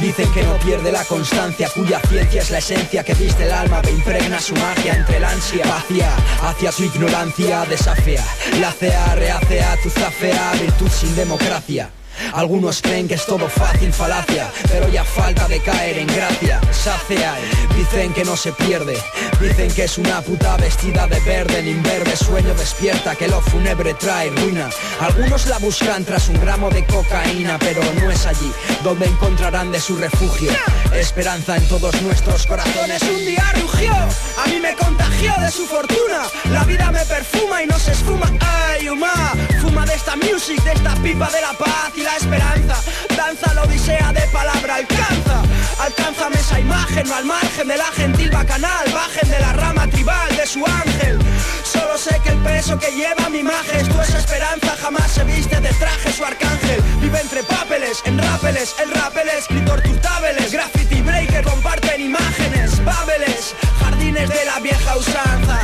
Dicen que no pierde la constancia, cuya ciencia es la esencia que viste el alma, que impregna su magia entre la ansia hacia, hacia su ignorancia, desafía, la cea, reacea, tu zafea, virtud sin democracia. Algunos creen que es todo fácil, falacia, pero ya falta de caer en gracia. Saciar, dicen que no se pierde, dicen que es una puta vestida de verde, en inverde sueño despierta, que lo fúnebre trae ruina. Algunos la buscan tras un gramo de cocaína, pero no es allí donde encontrarán de su refugio. Esperanza en todos nuestros corazones. Un día rugió, a mí me contagió de su fortuna. La vida me perfuma y no se esfuma. Ay, Uma, fuma de esta music, de esta pipa de la paz y la esperanza. Danza la odisea de palabra, alcanza. Alcánzame esa imagen, no al margen de la gentil bacanal. Bajen de la rama tribal de su ángel. Solo sé que el peso que lleva mi majestuosa esa esperanza jamás se viste de traje su arcángel. Vive entre papeles, en rápeles, el rap, el escritor turtábeles, graffiti breaker, comparten imágenes, bábeles, jardines de la vieja usanza.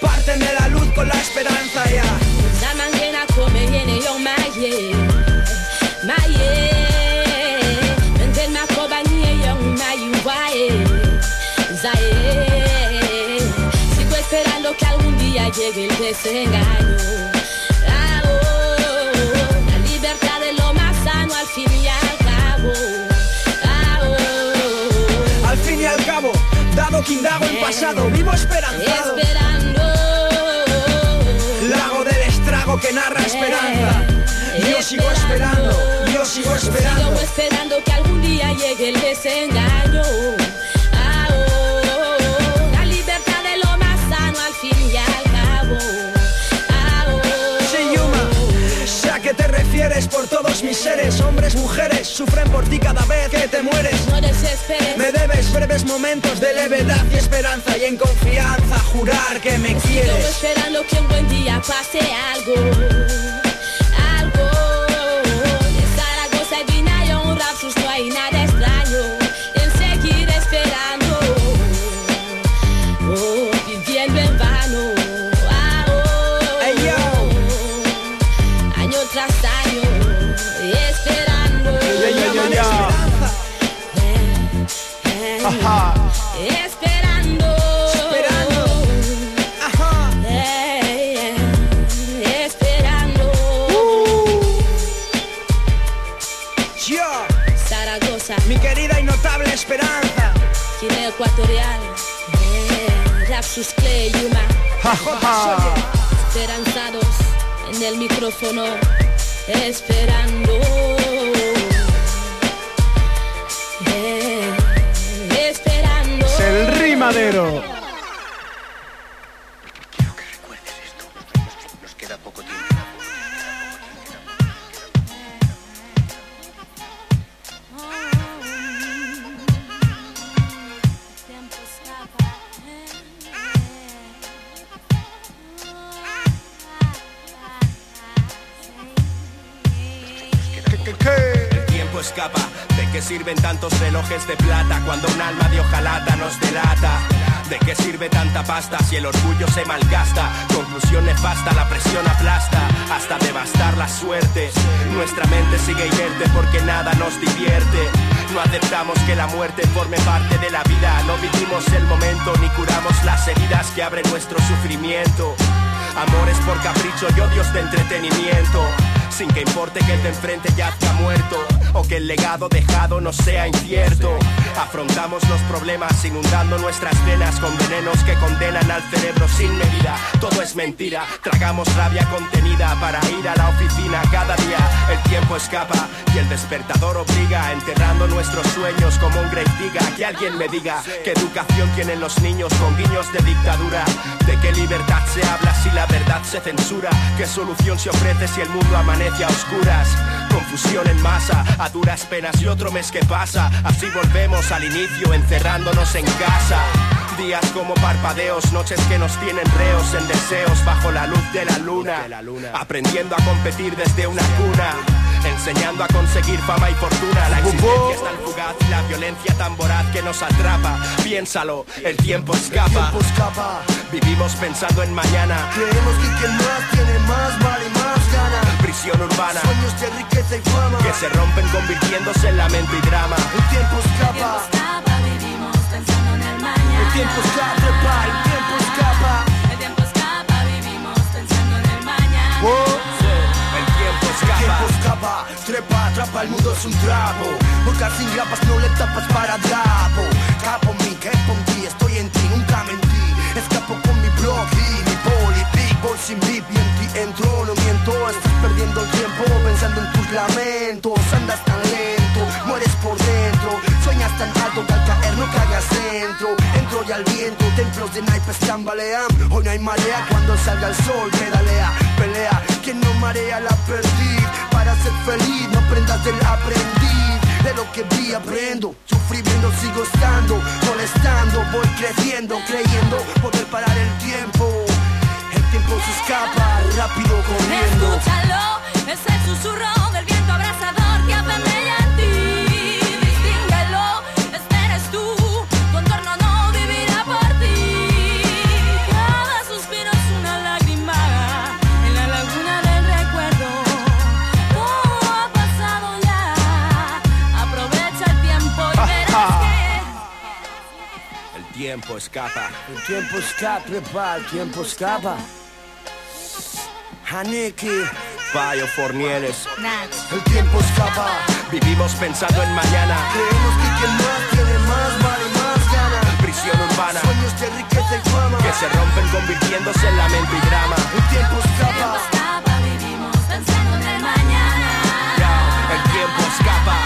Parten de la luz con la esperanza ya. Zaman llegue el desengaño Ah, oh, La libertad es lo más sano al fin y al cabo Ah, oh, Al fin y al cabo, dado que indago en pasado, vivo esperanzado. Esperando. Lago del estrago que narra esperanza. Yo sigo esperando, yo sigo esperando. Sigo esperando que algún día llegue el desengaño. Ah, oh, la libertad es lo más sano al fin y al cabo. Ah, sé a qué te refieres por todos mis seres, hombres, mujeres, sufren por ti cada vez que te mueres. no desesperes. Me debes breves momentos de levedad y esperanza y en confianza jurar que me Sigo quieres. esperando que un buen día pase. Algo. Y a Rapsus Clay, Yuma. Esperanzados en el micrófono. Esperando. Eh, esperando. Es el rimadero. El tiempo escapa. ¿De qué sirven tantos relojes de plata cuando un alma de hojalata nos delata? ¿De qué sirve tanta pasta si el orgullo se malgasta? Conclusión nefasta, la presión aplasta hasta devastar la suerte. Nuestra mente sigue inerte porque nada nos divierte. No aceptamos que la muerte forme parte de la vida. No vivimos el momento ni curamos las heridas que abren nuestro sufrimiento. Amores por capricho y odios de entretenimiento. Sin que importe que el de enfrente ya está muerto o que el legado dejado no sea incierto. Afrontamos los problemas inundando nuestras venas con venenos que condenan al cerebro sin medida. Todo es mentira, tragamos rabia contenida para ir a la oficina cada día. El tiempo escapa y el despertador obliga, enterrando nuestros sueños como un grave digger. Que alguien me diga qué educación tienen los niños con guiños de dictadura. De qué libertad se habla si la verdad se censura. Qué solución se ofrece si el mundo amanece a oscuras. Confusión en masa, a duras penas y otro mes que pasa. Así volvemos al inicio, encerrándonos en casa. Días como parpadeos, noches que nos tienen reos en deseos bajo la luz de la luna. Aprendiendo a competir desde una cuna. Enseñando a conseguir fama y fortuna. La existencia es tan fugaz y la violencia tan voraz que nos atrapa. Piénsalo, el tiempo escapa. Vivimos pensando en mañana. Creemos que quien más tiene más vale más gana. Prisión urbana. Sueños de riqueza y fama. Que se rompen convirtiéndose en lamento y drama. El tiempo escapa. vivimos pensando en el mañana. El tiempo escapa, pa, el tiempo escapa. El tiempo escapa, vivimos pensando en el mañana. El tiempo El escapa. tiempo escapa, trepa, atrapa, el mundo es un trapo. Buscar sin grapas, no le tapas para trapo. Capo mí, capo en ti, estoy en ti, nunca mentí. Escapo con mi blog y mi poli, boy sin beat y en ti entro, no miento. Estás perdiendo el tiempo pensando en tus lamentos. Andas tan lento, mueres por dentro. Sueñas tan alto que al caer no caigas dentro. Entro y al viento, templos de naipes tambalean. Hoy no hay marea cuando salga el sol, pedalea, pelea. Quien no marea la perdí. Para ser feliz, no aprendas del aprendiz. De lo que vi aprendo, sufriendo sigo estando, molestando, voy creciendo, creyendo poder parar el tiempo. El tiempo se escapa, rápido corriendo. Escúchalo, es el susurro del viento abrasador que apemella en ti. Distínguelo, este eres tú, tu entorno no vivirá por ti. Cada suspiro es una lágrima en la laguna del recuerdo. Todo ha pasado ya, aprovecha el tiempo y verás que. El tiempo escapa. El tiempo escapa, pa, el tiempo escapa. Haneki, Bayo Fornieles. el tiempo escapa. Vivimos pensando en mañana. Creemos que quien más tiene más vale más gana. Prisión urbana. Sueños de riqueza y fama. Que se rompen convirtiéndose en lamento y drama. El tiempo escapa. escapa, vivimos pensando en el mañana. El tiempo escapa,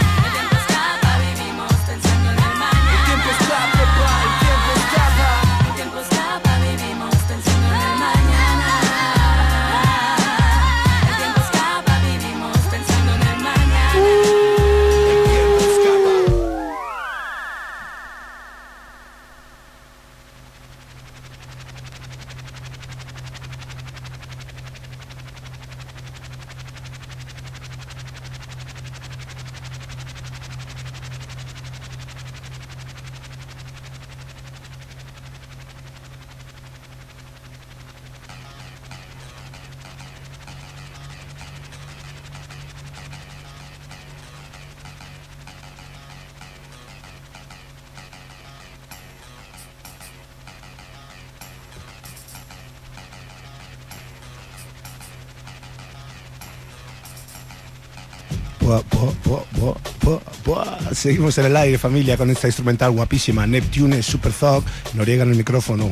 Seguimos en el aire, familia, con esta instrumental guapísima, Neptune Super Thug, Noriega en el micrófono.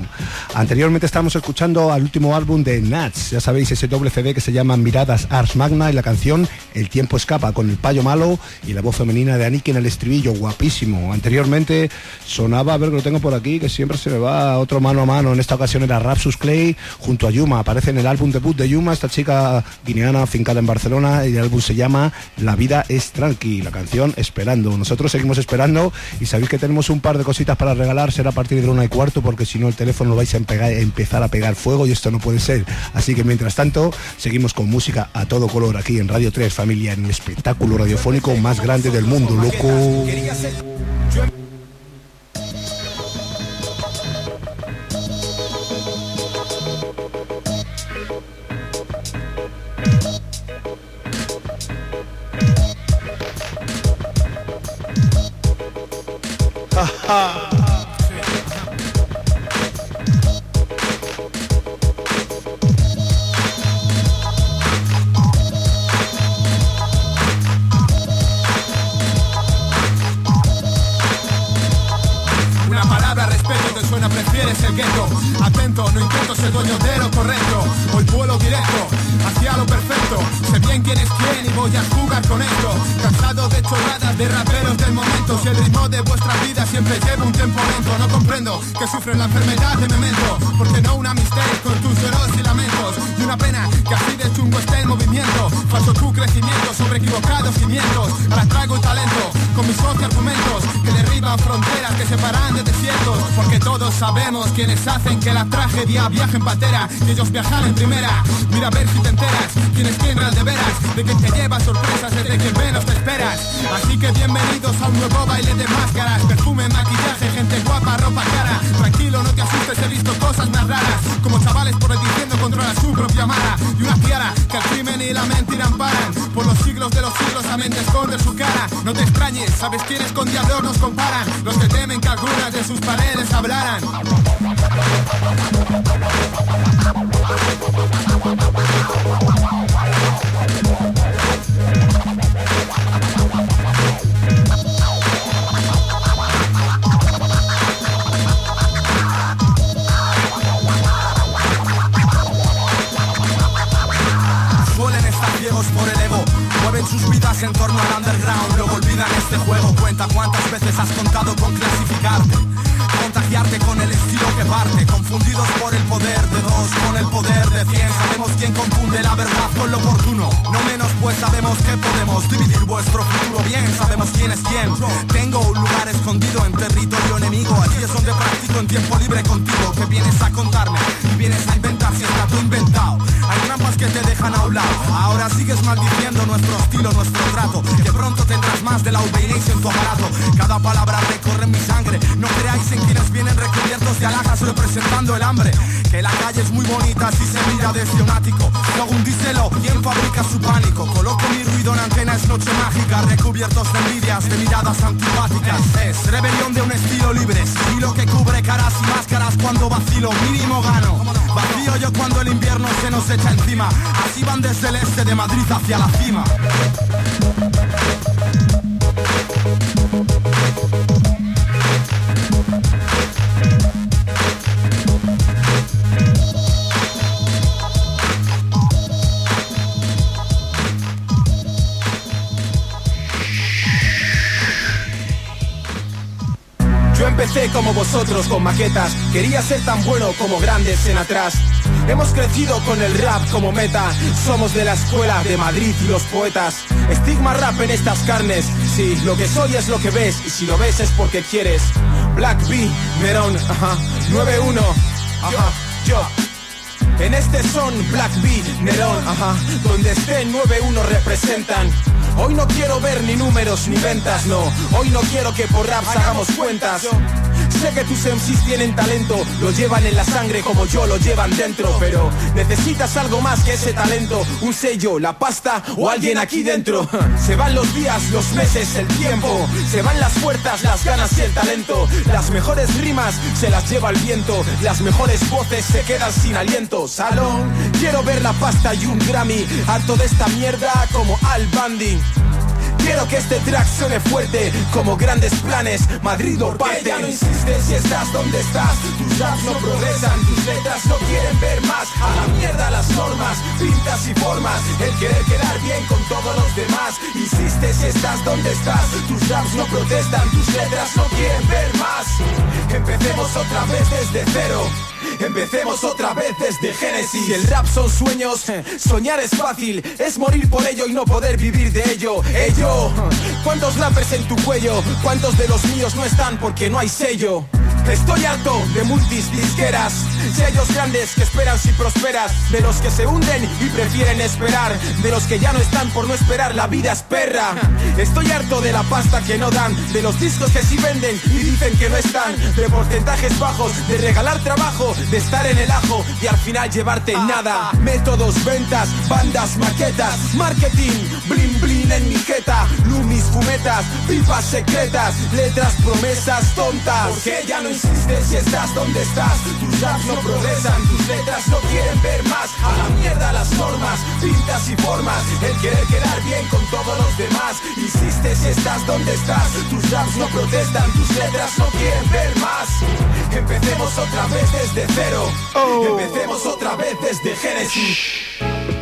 Anteriormente estábamos escuchando al último álbum de Nats, ya sabéis, ese doble CD que se llama Miradas Ars Magna y la canción El tiempo escapa, con el payo malo y la voz femenina de Aniki en el estribillo, guapísimo. Anteriormente sonaba, a ver que lo tengo por aquí, que siempre se me va otro mano a mano, en esta ocasión era Rapsus Clay junto a Yuma, aparece en el álbum debut de Yuma, esta chica guineana fincada en Barcelona, el álbum se llama La vida es tranqui, la canción Esperando. Nosotros seguimos esperando y sabéis que tenemos un par de cositas para regalar, será a partir de una y cuarto, porque si no el teléfono lo vais a empezar a pegar fuego y esto no puede ser. Así que mientras tanto, seguimos con música a todo color aquí en Radio 3 Familia, en el espectáculo radiofónico más grande del mundo, loco. Tiempo libre contigo Que vienes a contarme y vienes a inventar si está todo inventado. Hay trampas que te dejan a un lado. Ahora sigues maldiciendo nuestro estilo, nuestro trato. Que pronto tendrás más de la UBNation en tu aparato. Cada palabra recorre mi sangre. No creáis en quienes vienen recubiertos de alhajas representando el hambre. Que la calle es muy bonita si se mira desde un Según díselo, ¿quién fabrica su pánico? Coloco mi ruido en antena, es noche mágica. Recubiertos de envidias, de miradas antipáticas. Es rebelión de un estilo libre Estilo que cubre y máscaras cuando vacilo Mínimo gano. Vacío yo cuando el invierno se nos echa encima. Así van desde el este de Madrid hacia la cima empecé como vosotros con maquetas, quería ser tan bueno como grandes en atrás. Hemos crecido con el rap como meta, somos de la escuela de Madrid y los poetas. Estigma rap en estas carnes, sí, lo que soy es lo que ves, y si lo ves es porque quieres. Black B, Nerón, ajá, 9-1, ajá, yo. En este son Black B, Nerón, ajá, donde esté 9-1 representan. Hoy no quiero ver ni números ni ventas, no. Hoy no quiero que por raps hagamos cuentas. Sé que tus MCs tienen talento, lo llevan en la sangre como yo lo llevan dentro, pero necesitas algo más que ese talento, un sello, la pasta o alguien aquí dentro. Se van los días, los meses, el tiempo, se van las puertas, las ganas y el talento. Las mejores rimas se las lleva el viento, las mejores voces se quedan sin aliento. Salón, quiero ver la pasta y un Grammy, harto de esta mierda como Al Bundy. Quiero que este track suene fuerte Como grandes planes, Madrid o parte. ya no insistes si estás donde estás Tus raps no progresan, tus letras no quieren ver más. A la mierda las normas, pintas y formas. El querer quedar bien con todos los demás. Insiste si estás donde estás. Tus raps no protestan, tus letras no quieren ver más. Empecemos otra vez desde cero Empecemos otra vez desde Génesis. Si el rap son sueños, soñar es fácil. Es morir por ello y no poder vivir de ello. Ello. ¿Cuántos rappers en tu cuello? ¿Cuántos de los míos no están porque no hay sello? Estoy harto de multis disqueras, sellos grandes que esperan si prosperas, de los que se hunden y prefieren esperar, de los que ya no están por no esperar, la vida es perra. Estoy harto de la pasta que no dan, de los discos que sí venden y dicen que no están, de porcentajes bajos, de regalar trabajo, de estar en el ajo y al final llevarte nada. Métodos, ventas, bandas, maquetas, marketing, blin blin en mi jeta, lumis, fumetas, pipas secretas, letras, promesas tontas. Porque ya no insistes si estás donde estás, tus raps no progresan, tus letras no quieren ver más. A la mierda las normas, pintas y formas, el querer quedar bien con todos los demás. Insistes si estás donde estás, tus raps no protestan, tus letras no quieren ver más. Empecemos otra vez desde cero, empecemos otra vez desde Génesis.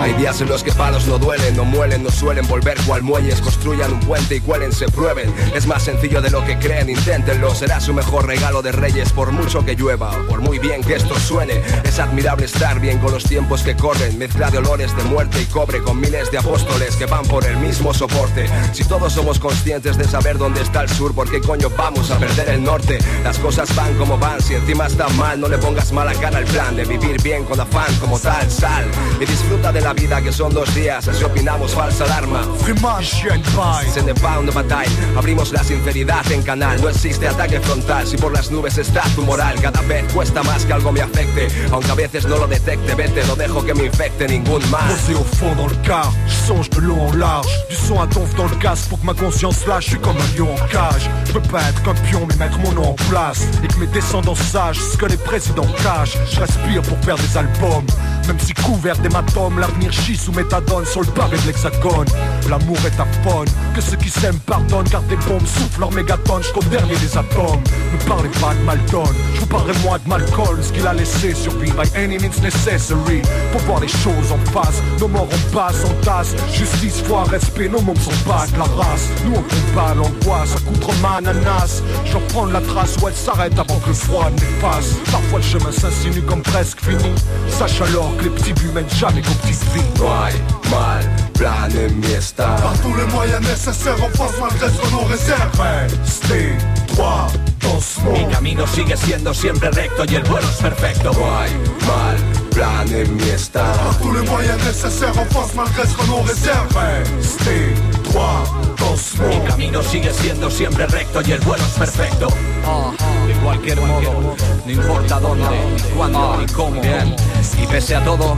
Hay días en los que palos no duelen, no muelen, no suelen volver cual muelles, construyan un puente y cuelen, se prueben. Es más sencillo de lo que creen, inténtenlo, será su mejor regalo de reyes, por mucho que llueva, por muy bien que esto suene. Es admirable estar bien con los tiempos que corren, mezcla de olores de muerte y cobre con miles de apóstoles que van por el mismo soporte. Si todos somos conscientes de saber dónde está el sur, ¿por qué coño vamos a perder el norte? Las cosas van como van, si encima está mal, no le pongas mala cara al plan de vivir bien con afán como tal, sal y disfruta de la vida que son dos días, así opinamos falsa alarma. Se va una batalla, abrimos la sinceridad en canal, no existe ataque frontal, si por las nubes está tu moral, cada vez cuesta más que algo me afecte, aunque a veces no lo detecte, vete, no dejo que me infecte ningún mal. Posé au fond dans le car, je songe de long en large. Du son à donf dans le casque pour que ma conscience lâche. Je suis comme un lion en cage. Je peux pas être qu'un pion mais mettre mon nom en place. Et que mes descendants sachent ce que les présidents cachent. Je respire pour faire des albums. Même si couvert d'hématomes L'avenir chie sous méthadone sur le pavé de l'hexagone. L'amour est aphone Que ceux qui s'aiment pardonnent. Car des bombes soufflent leur mégatonne Jusqu'au dernier des atomes. Ne parlez pas de Malton Je vous parlerai moi de Malcolm. Ce qu'il a laissé survivre by any means necessary. Pour voir les choses en face Nos morts en passe, en tasse Justice, foi, respect, nos mômes sont pas la race. Nous on combat l'angoisse à contre ananas. Je vais prendre la trace où elle s'arrête avant que le froid n'efface. Parfois le chemin s'insinue comme presque fini. Sache alors que les petits buts mènent jamais qu'aux petites hay mal, plan en mi estado. Par tous les moyens nécessaires en France malgré ce réserves Restez droit dans ce Mi camino sigue siendo siempre recto y el vuelo es perfecto. No hay mal, plan en mi estado. Par tous les moyens nécessaires en France malgré ce réserves Restez droit dans ce Mi camino sigue siendo siempre recto y el vuelo es perfecto. de cualquier modo, no importa dónde, ni cuándo, ni cómo. Bien. Y pese a todo,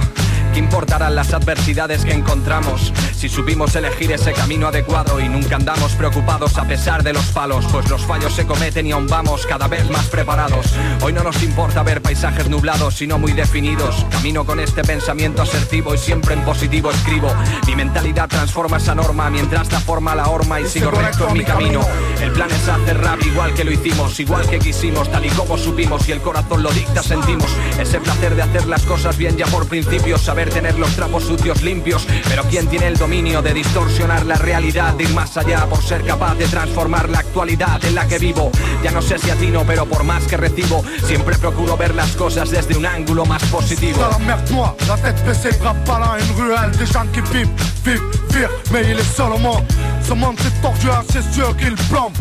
¿qué importarán las adversidades que encontramos? Si supimos elegir ese camino adecuado y nunca andamos preocupados a pesar de los palos, pues los fallos se cometen y aún vamos cada vez más preparados. Hoy no nos importa ver paisajes nublados, sino muy definidos. Camino con este pensamiento asertivo y siempre en positivo escribo. Mi mentalidad transforma esa norma mientras da forma la horma y sigo recto en mi camino. El plan es hacer rap igual que lo hicimos, igual que quisimos, tal y como supimos y el corazón lo dicta, sentimos ese placer de hacer las cosas bien ya por principio, saber tener los trapos sucios limpios, pero ¿quién tiene el dominio de distorsionar la realidad, de ir más allá por ser capaz de transformar la actualidad en la que vivo? Ya no sé si atino, pero por más que recibo, siempre procuro ver las cosas desde un ángulo más positivo. Ce monde c'est tordu, c'est sûr qu'il plombe.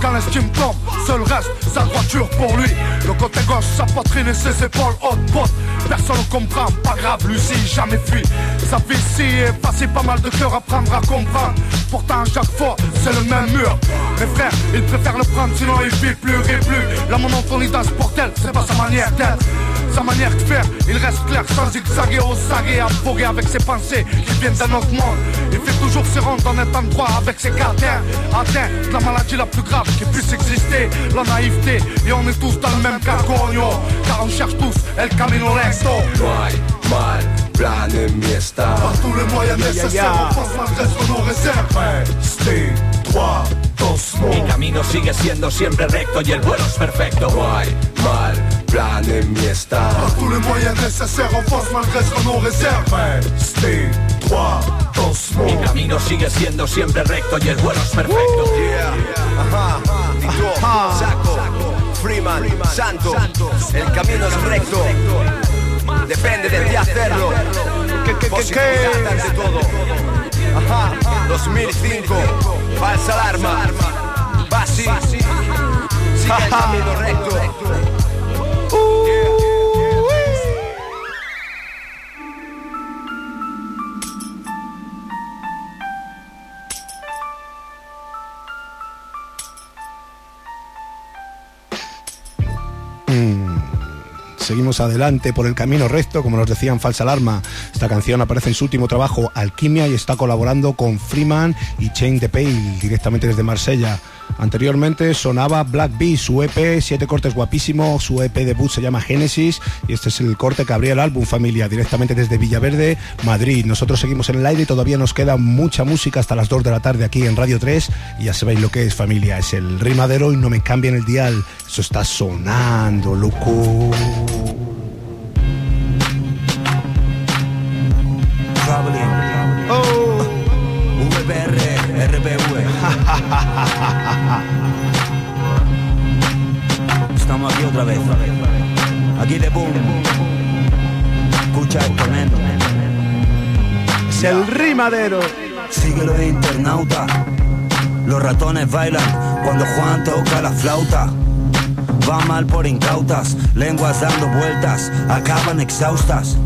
Quand l'estime tombe, seul reste sa voiture pour lui. Le côté gauche, sa poitrine et ses épaules hautes potes. Personne ne comprend, pas grave, si jamais fui. Sa vie si est passé pas mal de cœur à prendre à comprendre. Pourtant, à chaque fois, c'est le même mur. Mes frères, ils préfèrent le prendre, sinon ils vivent plus, rient plus. La monotonie dans ce bordel, c'est pas sa manière d'être. Sa manière de faire, il reste clair sans zigzaguer au saguer, aboguer avec ses pensées qui viennent d'un autre monde. Il fait toujours se rendre dans un endroit avec ses gardiens, atteint de la maladie la plus grave qui puisse exister, la naïveté. Et on est tous dans le même cagogno, car on cherche tous El Camino Resto. Plany miasta Pas tous les moyens nécessaires, on pense malgré ce nos réserves 3, Mi camino sigue siendo siempre recto y el vuelo es perfecto. Guay, mal, plan en mi estar. Par tous les moyens nécessaires, on force malgré ce qu'on Mi camino sigue siendo siempre recto y el vuelo es perfecto. Uh, yeah, ajá, Saco, Freeman, Freeman Santos. Santos. El camino es recto. Depende de ti hacerlo. Que, que, que, 2005 falsa alarma. Basi, sigue el camino recto. Seguimos adelante por el camino recto, como nos decían Falsa Alarma. Esta canción aparece en su último trabajo, Alquimia, y está colaborando con Freeman y Chain de Pale, directamente desde Marsella. Anteriormente sonaba Black Bee, su EP, siete cortes guapísimo, su EP debut se llama Génesis y este es el corte que abría el álbum Familia, directamente desde Villaverde, Madrid. Nosotros seguimos en el aire y todavía nos queda mucha música hasta las 2 de la tarde aquí en Radio 3 y ya sabéis lo que es familia, es el rimadero y no me cambien el dial, eso está sonando, loco. Aquí de boom. Escucha esto, men. Es el rimadero. Síguelo de internauta. Los ratones bailan cuando Juan toca la flauta. Va mal por incautas, lenguas dando vueltas, acaban exhaustas.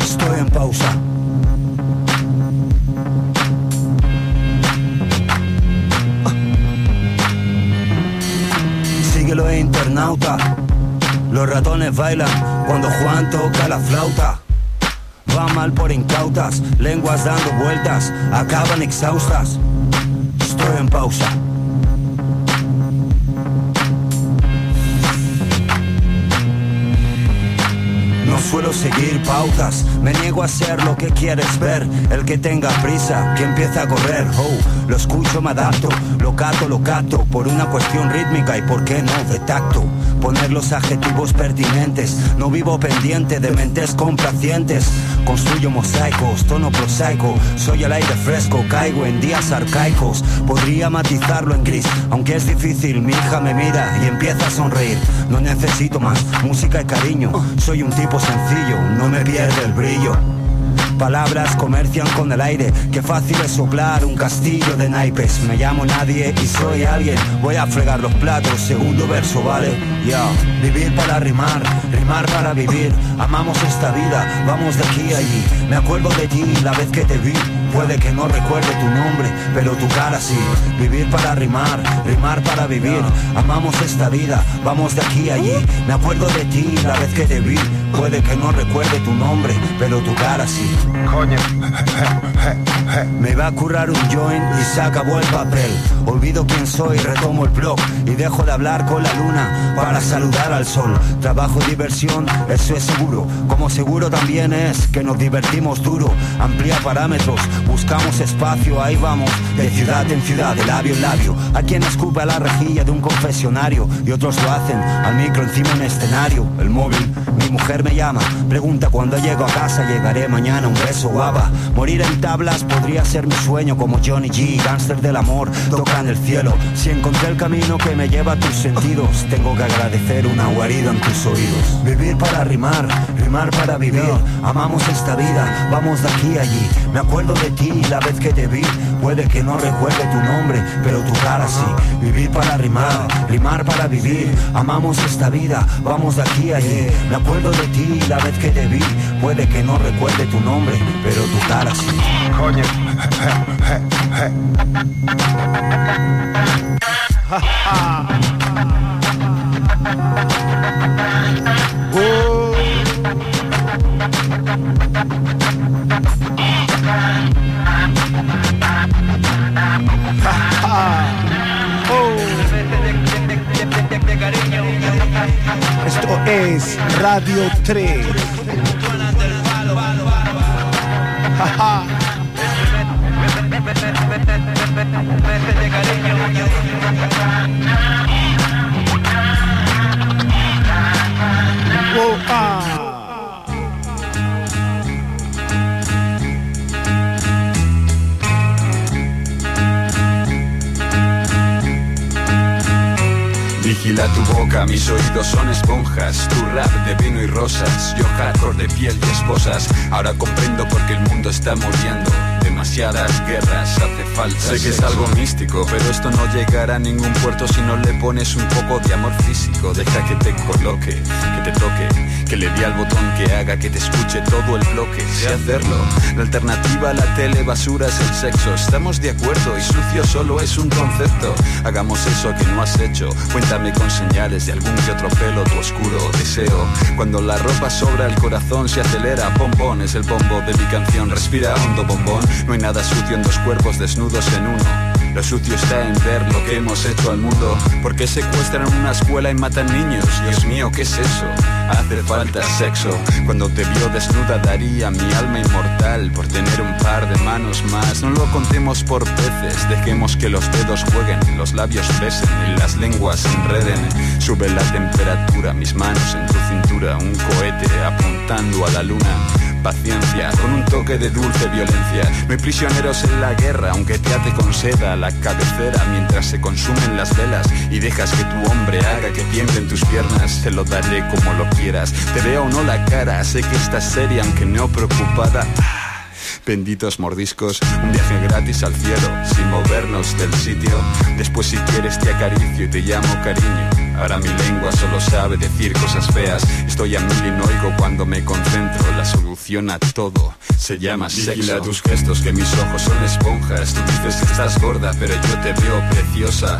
Estoy en pausa. Síguelo internauta. Los ratones bailan cuando Juan toca la flauta. Va mal por incautas, lenguas dando vueltas, acaban exhaustas. Estoy en pausa. Suelo seguir pautas, me niego a hacer lo que quieres ver. El que tenga prisa, que empiece a correr. Oh, lo escucho, me adapto, lo cato, lo cato. Por una cuestión rítmica y por qué no, de tacto. Poner los adjetivos pertinentes. No vivo pendiente de mentes complacientes. Construyo mosaicos, tono prosaico. Soy el aire fresco, caigo en días arcaicos. Podría matizarlo en gris, aunque es difícil. Mi hija me mira y empieza a sonreír. No necesito más música y cariño. Soy un tipo sencillo, no me pierde el brillo. Palabras comercian con el aire, qué fácil es soplar un castillo de naipes. Me llamo nadie y soy alguien, voy a fregar los platos, segundo verso, ¿vale? Ya, vivir para rimar, rimar para vivir. Amamos esta vida, vamos de aquí a allí. Me acuerdo de ti la vez que te vi. Puede que no recuerde tu nombre, pero tu cara sí. Vivir para rimar, rimar para vivir. Amamos esta vida, vamos de aquí a allí. Me acuerdo de ti la vez que te vi. Puede que no recuerde tu nombre, pero tu cara sí. Me va a currar un joint y se acabó el papel. Olvido quién soy, retomo el blog y dejo de hablar con la luna para saludar al sol. Trabajo y diversión, eso es seguro. Como seguro también es que nos divertimos duro. Amplía parámetros, buscamos espacio, ahí vamos. De ciudad en ciudad, de labio en labio. A quien escupe a la rejilla de un confesionario y otros lo hacen al micro encima en escenario. El móvil, mi mujer me llama, pregunta cuando llego a casa, llegaré mañana, un beso guapa. Morir en tablas podría ser mi sueño como Johnny G, gánster del amor, toca en el cielo. Si encontré el camino que me lleva a tus sentidos, tengo que agradecer una guarida en tus oídos. Vivir para rimar, rimar para vivir. Amamos esta vida, vamos de aquí a allí. Me acuerdo de ti la vez que te vi. Puede que no recuerde tu nombre, pero tu cara sí. Vivir para rimar, rimar para vivir. Amamos esta vida, vamos de aquí a allí. Me acuerdo de ti la vez que te vi. Puede que no recuerde tu nombre, pero tu cara sí. Coño. Esto es Radio 3. Whoa, ah. Vigila tu boca, mis oídos son esponjas. Tu rap de vino y rosas, yo hardcore de piel y esposas. Ahora comprendo por qué el mundo está muriendo. Demasiadas guerras, hace falta. Sé que es algo místico, pero esto no llegará a ningún puerto si no le pones un poco de amor físico. Deja que te coloque, que te toque, que le dé al botón que haga que te escuche todo el bloque. Sé hacerlo. La alternativa a la tele basura es el sexo. Estamos de acuerdo y sucio solo es un concepto. Hagamos eso que no has hecho. Cuéntame con señales de algún que otro pelo tu oscuro deseo. Cuando la ropa sobra, el corazón se acelera. Bombón es el bombo de mi canción. Respira hondo, bombón. No hay nada sucio en dos cuerpos desnudos en uno. Lo sucio está en ver lo que hemos hecho al mundo. ¿Por qué secuestran una escuela y matan niños? Dios mío, ¿qué es eso? Hace falta sexo. Cuando te vio desnuda daría mi alma inmortal por tener un par de manos más. No lo contemos por veces, dejemos que los dedos jueguen, los labios besen y las lenguas enreden. Sube la temperatura, mis manos en tu cintura, un cohete apuntando a la luna. Paciencia, con un toque de dulce violencia. No hay prisioneros en la guerra, aunque te ate con seda la cabecera mientras se consumen las velas y dejas que tu hombre haga que tiemblen tus piernas. Te lo daré como lo quieras. Te veo no la cara, sé que estás seria, aunque no preocupada. Benditos mordiscos, un viaje gratis al cielo, sin movernos del sitio. Después si quieres te acaricio y te llamo cariño. Ahora mi lengua solo sabe decir cosas feas. Estoy a mil y no oigo cuando me concentro. La solución a todo se llama sexo. Vigila tus gestos, que mis ojos son esponjas. Tú dices que estás gorda, pero yo te veo preciosa.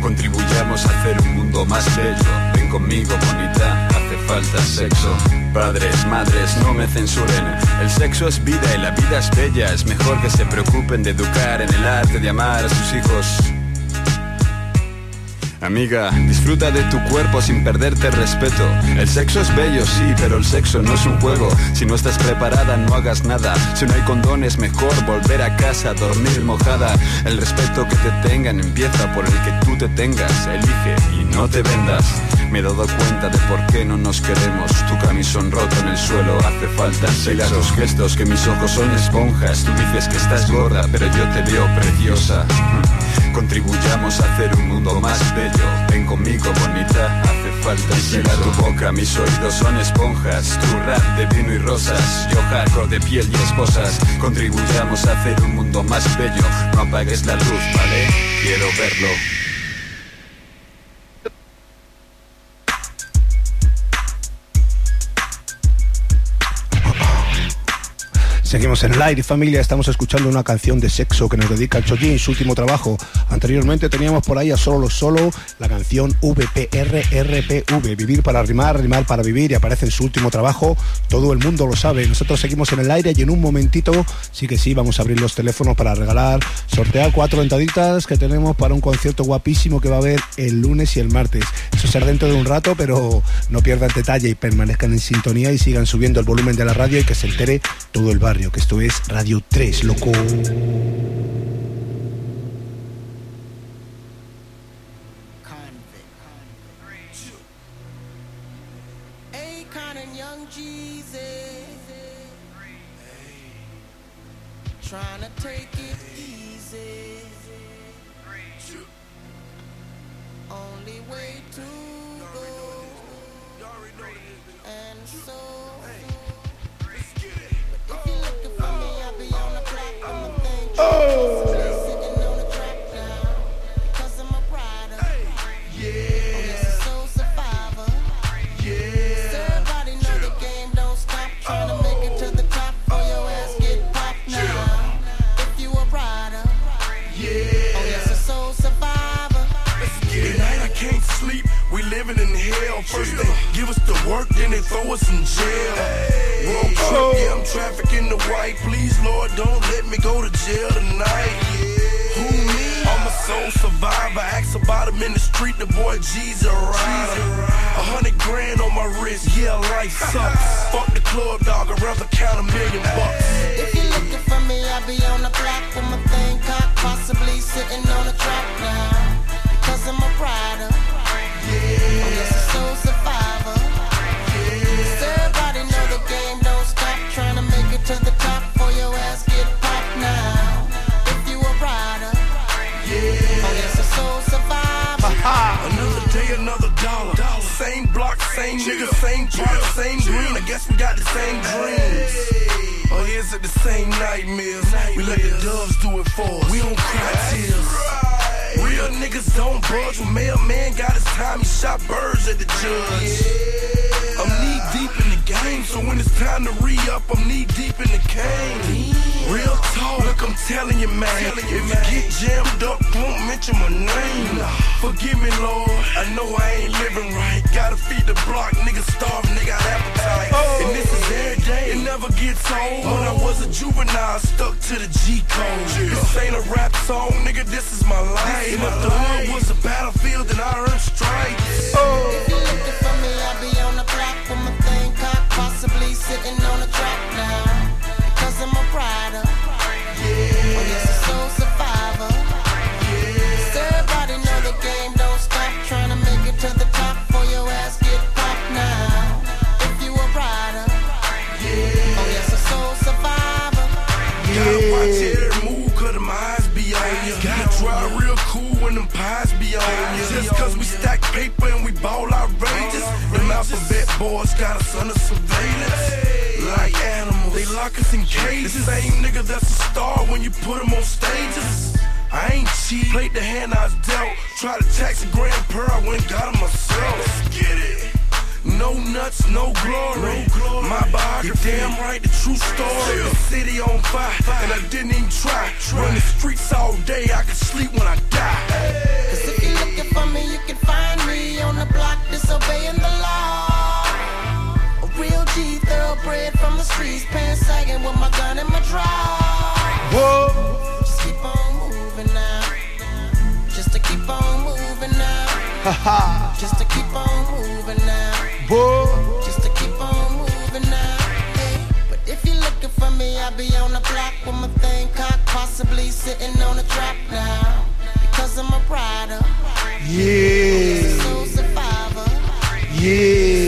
Contribuyamos a hacer un mundo más bello. Ven conmigo, bonita, hace falta sexo. Padres, madres, no me censuren. El sexo es vida y la vida es bella. Es mejor que se preocupen de educar en el arte de amar a sus hijos. Amiga, disfruta de tu cuerpo sin perderte respeto. El sexo es bello, sí, pero el sexo no es un juego. Si no estás preparada, no hagas nada. Si no hay condones, mejor volver a casa, dormir mojada. El respeto que te tengan empieza por el que tú te tengas. Elige y no te vendas. Me he dado cuenta de por qué no nos queremos. Tu camisón roto en el suelo, hace falta sexo. tus gestos, que mis ojos son esponjas. Tú dices que estás gorda, pero yo te veo preciosa. Contribuyamos a hacer un mundo más bello. Ven conmigo, bonita, hace falta Vigila tu boca, mis oídos son esponjas. Tu rap de vino y rosas. Yo hardcore de piel y esposas. Contribuyamos a hacer un mundo más bello. No apagues la luz, ¿vale? Quiero verlo. Seguimos en el aire, familia. Estamos escuchando una canción de sexo que nos dedica el Chojin, su último trabajo. Anteriormente teníamos por ahí a Solo Solo la canción VPRRPV, Vivir para rimar, rimar para vivir, y aparece en su último trabajo. Todo el mundo lo sabe. Nosotros seguimos en el aire y en un momentito, sí que sí, vamos a abrir los teléfonos para regalar, sortear cuatro entraditas que tenemos para un concierto guapísimo que va a haber el lunes y el martes. Eso será dentro de un rato, pero no pierdan detalle y permanezcan en sintonía y sigan subiendo el volumen de la radio y que se entere todo el barrio, que esto es Radio 3, loco. Oh, living in hell. First they give us the work, then they throw us in jail. Wrong trip, yeah, I'm trafficking the white. Please, Lord, don't let me go to jail tonight. Who me? I'm a soul survivor. Ask about him in the street, the boy G's a rider. A hundred grand on my wrist, yeah, life sucks. Fuck the club, dog, I'd rather count a million bucks. If you're looking for me, I'll be on the block with my thing cocked, possibly sitting on a track now. Because I'm a rider. Yeah. Oh yes, a soul survivor. Same part, same drop, same green. I guess we got the same dreams. Oh, yeah, it's at the same nightmares. We let the doves do it for us. We don't cry tears. Real niggas don't budge. When mailman got his time, he shot birds at the judge. I'm knee deep in the game, so when it's time to re up, I'm knee deep in the cane. Real talk, look, I'm telling you, man. If you get jammed up, don't mention my name. Forgive me, Lord. I know I ain't living right. Gotta feed the block, niggas starving, they got appetite. And this is every day, it never gets old. When I was a juvenile, stuck to the G code. This ain't a rap song, nigga, this is my life. And if the hood was a battlefield, then I earned stripes. If you looking for me, I'll be on the block with my thing possibly sitting on a track now. Ball outrageous. Them alphabet boys got us under surveillance. Like animals, they lock us in cages. The same nigga that's a star when you put him on stages. I ain't cheap, played the hand I was dealt. Tried to tax a grand per, I went and got him myself. Let's get it. No nuts, no glory. No glory. My biography, you damn right, the true story. The city on fire, and I didn't even try. Run the streets all day, I could sleep when I die. You're looking for me, you can find me on the block disobeying the law. A real G, thoroughbred from the streets, pants sagging with my gun in my draw. Whoa. Just keep on moving now. Just to keep on moving now. Haha. Just to keep on moving now. Whoa. Just to keep on moving now. Hey, but if you're looking for me, I'll be on the block with my thing cocked, possibly sitting on a trap now. Because I'm a rider. Yeah. Yeah.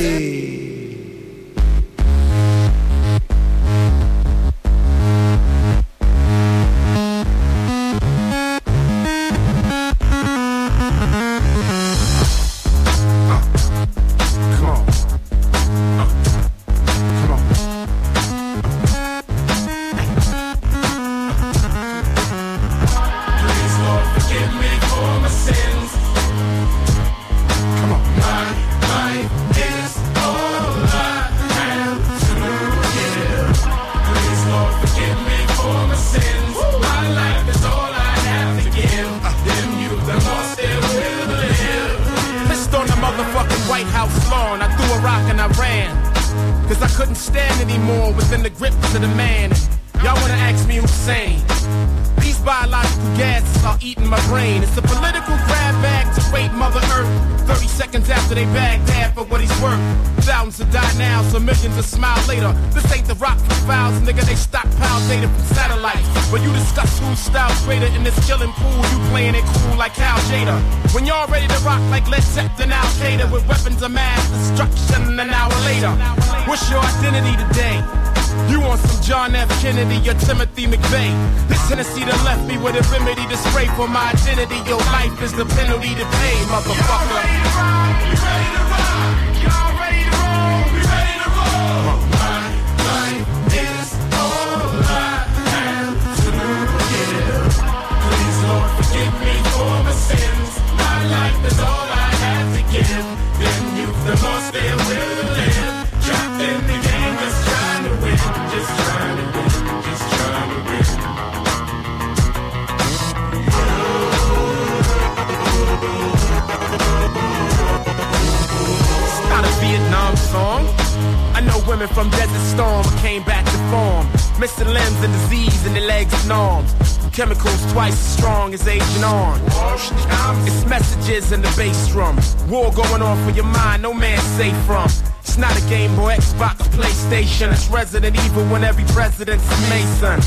Every president's a Mason.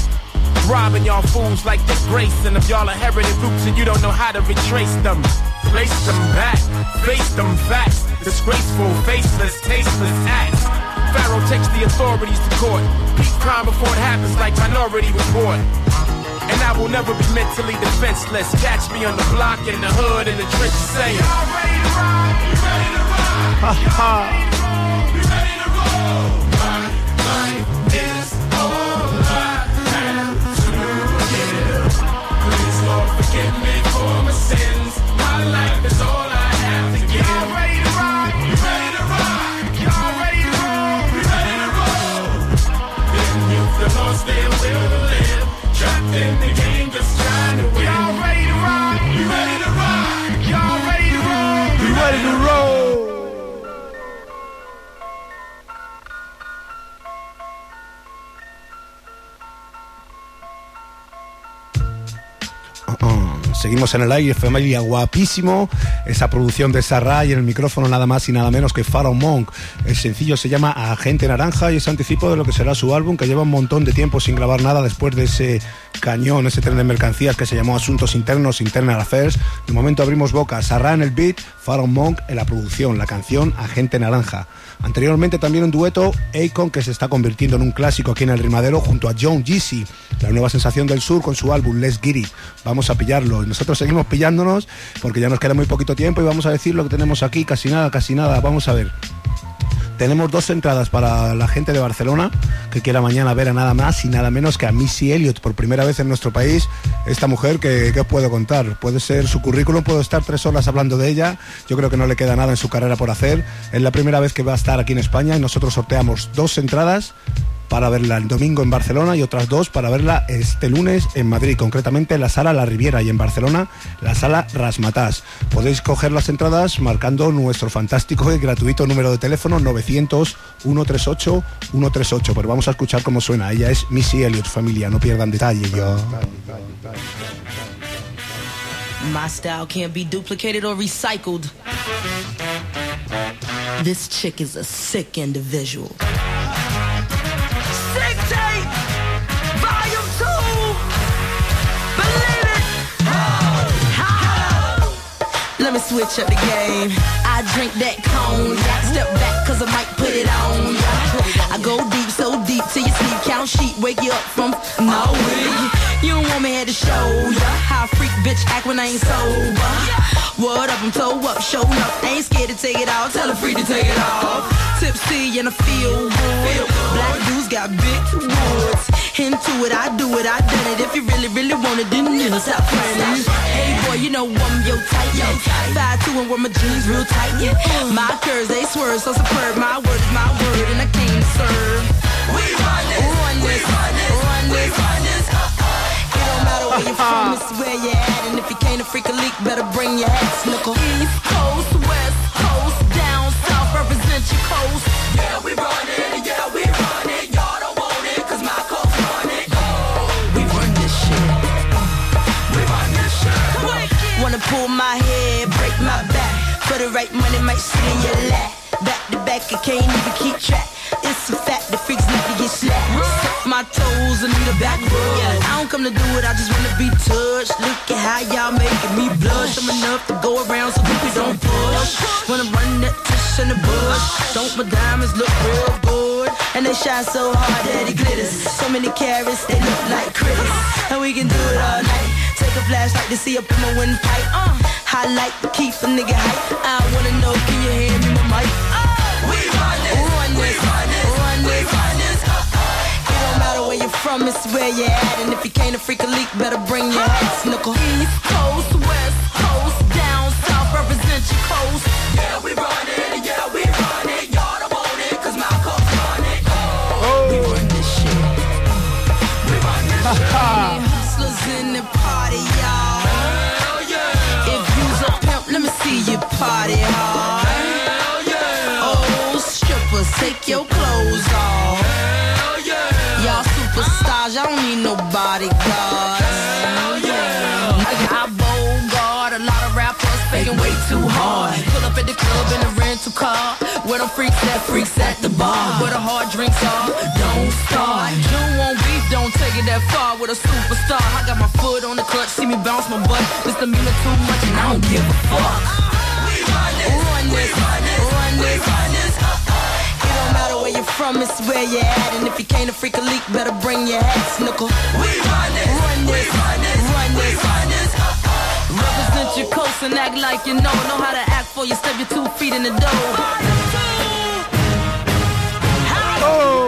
Robbing y'all fools like Dick Grayson. If y'all are heritage roots and you don't know how to retrace them, place them back, face them facts. Disgraceful, faceless, tasteless acts. Pharaoh takes the authorities to court. Peace crime before it happens like Minority Report. And I will never be mentally defenseless. Catch me on the block, in the hood, in the trenches saying. Ha ha. Seguimos en el aire, familia, guapísimo. Esa producción de Sarra y en el micrófono nada más y nada menos que Pharaoh Monk. El sencillo se llama Agente Naranja y es anticipo de lo que será su álbum, que lleva un montón de tiempo sin grabar nada después de ese cañón, ese tren de mercancías que se llamó Asuntos Internos, Internal Affairs. De momento abrimos boca. Sarra en el beat, Pharaoh Monk en la producción, la canción Agente Naranja. Anteriormente también un dueto, Akon, que se está convirtiendo en un clásico aquí en el Rimadero junto a John Jeezy, la nueva sensación del sur con su álbum Let's Get It. Vamos a pillarlo. Nosotros seguimos pillándonos porque ya nos queda muy poquito tiempo y vamos a decir lo que tenemos aquí, casi nada, casi nada. Vamos a ver. Tenemos dos entradas para la gente de Barcelona que quiera mañana ver a nada más y nada menos que a Missy Elliott por primera vez en nuestro país. Esta mujer que, os puedo contar. Puede ser su currículum, puedo estar tres horas hablando de ella. Yo creo que no le queda nada en su carrera por hacer. Es la primera vez que va a estar aquí en España y nosotros sorteamos dos entradas para verla el domingo en Barcelona y otras dos para verla este lunes en Madrid, concretamente en la sala La Riviera y en Barcelona la sala Rasmatás. Podéis coger las entradas marcando nuestro fantástico y gratuito número de teléfono 900 138 138. Pero vamos a escuchar cómo suena. Ella es Missy Elliott, familia, no pierdan detalle. Yo. This chick is a sick individual. Me switch up the game. I drink that cognac. Step back cause I might put it on. I go deep, so deep till you sleep. Count sheep, wake you up from no You don't want me here to show ya how a freak bitch act when I ain't sober. What up, I'm toe up, show up. Ain't scared to take it out, tell a freak to take it off. Tipsy and I feel good. Black dudes got big woods. Into it, I do it, I done it. If you really, really want it, then you know, stop running. Hey boy, you know I'm your type. Yo, five two and wear my jeans real tight. Yeah. My curves they swerve so superb. My word is my word, and I came to serve. We run this, run this, run this, run this, run this. It don't matter where you're from, it's where you at. And if you can't a freak a leak, better bring your ass, nickel. East Coast, West Coast, down south, represent your coast. Yeah, we pull my hair, break my back. For the right money, might sit in your lap. Back to back, I can't even keep track. It's a fact, the freaks to get slapped. My toes and need a back rub. Yeah, I don't come to do it, I just wanna be touched. Look at how y'all making me blush. I'm enough to go around, so people don't push. Wanna run that tush in the bush. Don't my diamonds look real good? And they shine so hard that it glitters. So many carrots, they look like critters. And we can do it all night. Take a flashlight to see up in my windpipe. Uh, highlight to keep a nigga hype. I wanna know, can you hand me my mic? Uh, we run this, run this, run this, run this, run this. It don't matter where you're from, it's where you're at. And if you can't a freak a leak, better bring your ass, nickel. East Coast, West Coast, down south, represent your coast. Yeah, we run party hard. Oh, strippers, take your clothes off. Hell yeah. Y'all superstars, y'all don't need no bodyguards. I got Bogart, a lot of rappers faking way too hard. Pull up at the club in a rental car. Where them freaks at, freaks at the bar. Where the hard drinks are, don't start. You want beef, don't take it that far with a superstar. I got my foot on the clutch, see me bounce my butt. Misdemeanor too much and I don't give a fuck. Run this, run this, run this, run this. It don't matter where you're from, it's where you're at. And if you can't a freak a leak, better bring your ass, nickel. We run this, run this, run this, run this, run this. Represent your coast and act like you know. Know how to act for you, step your two feet in the door. This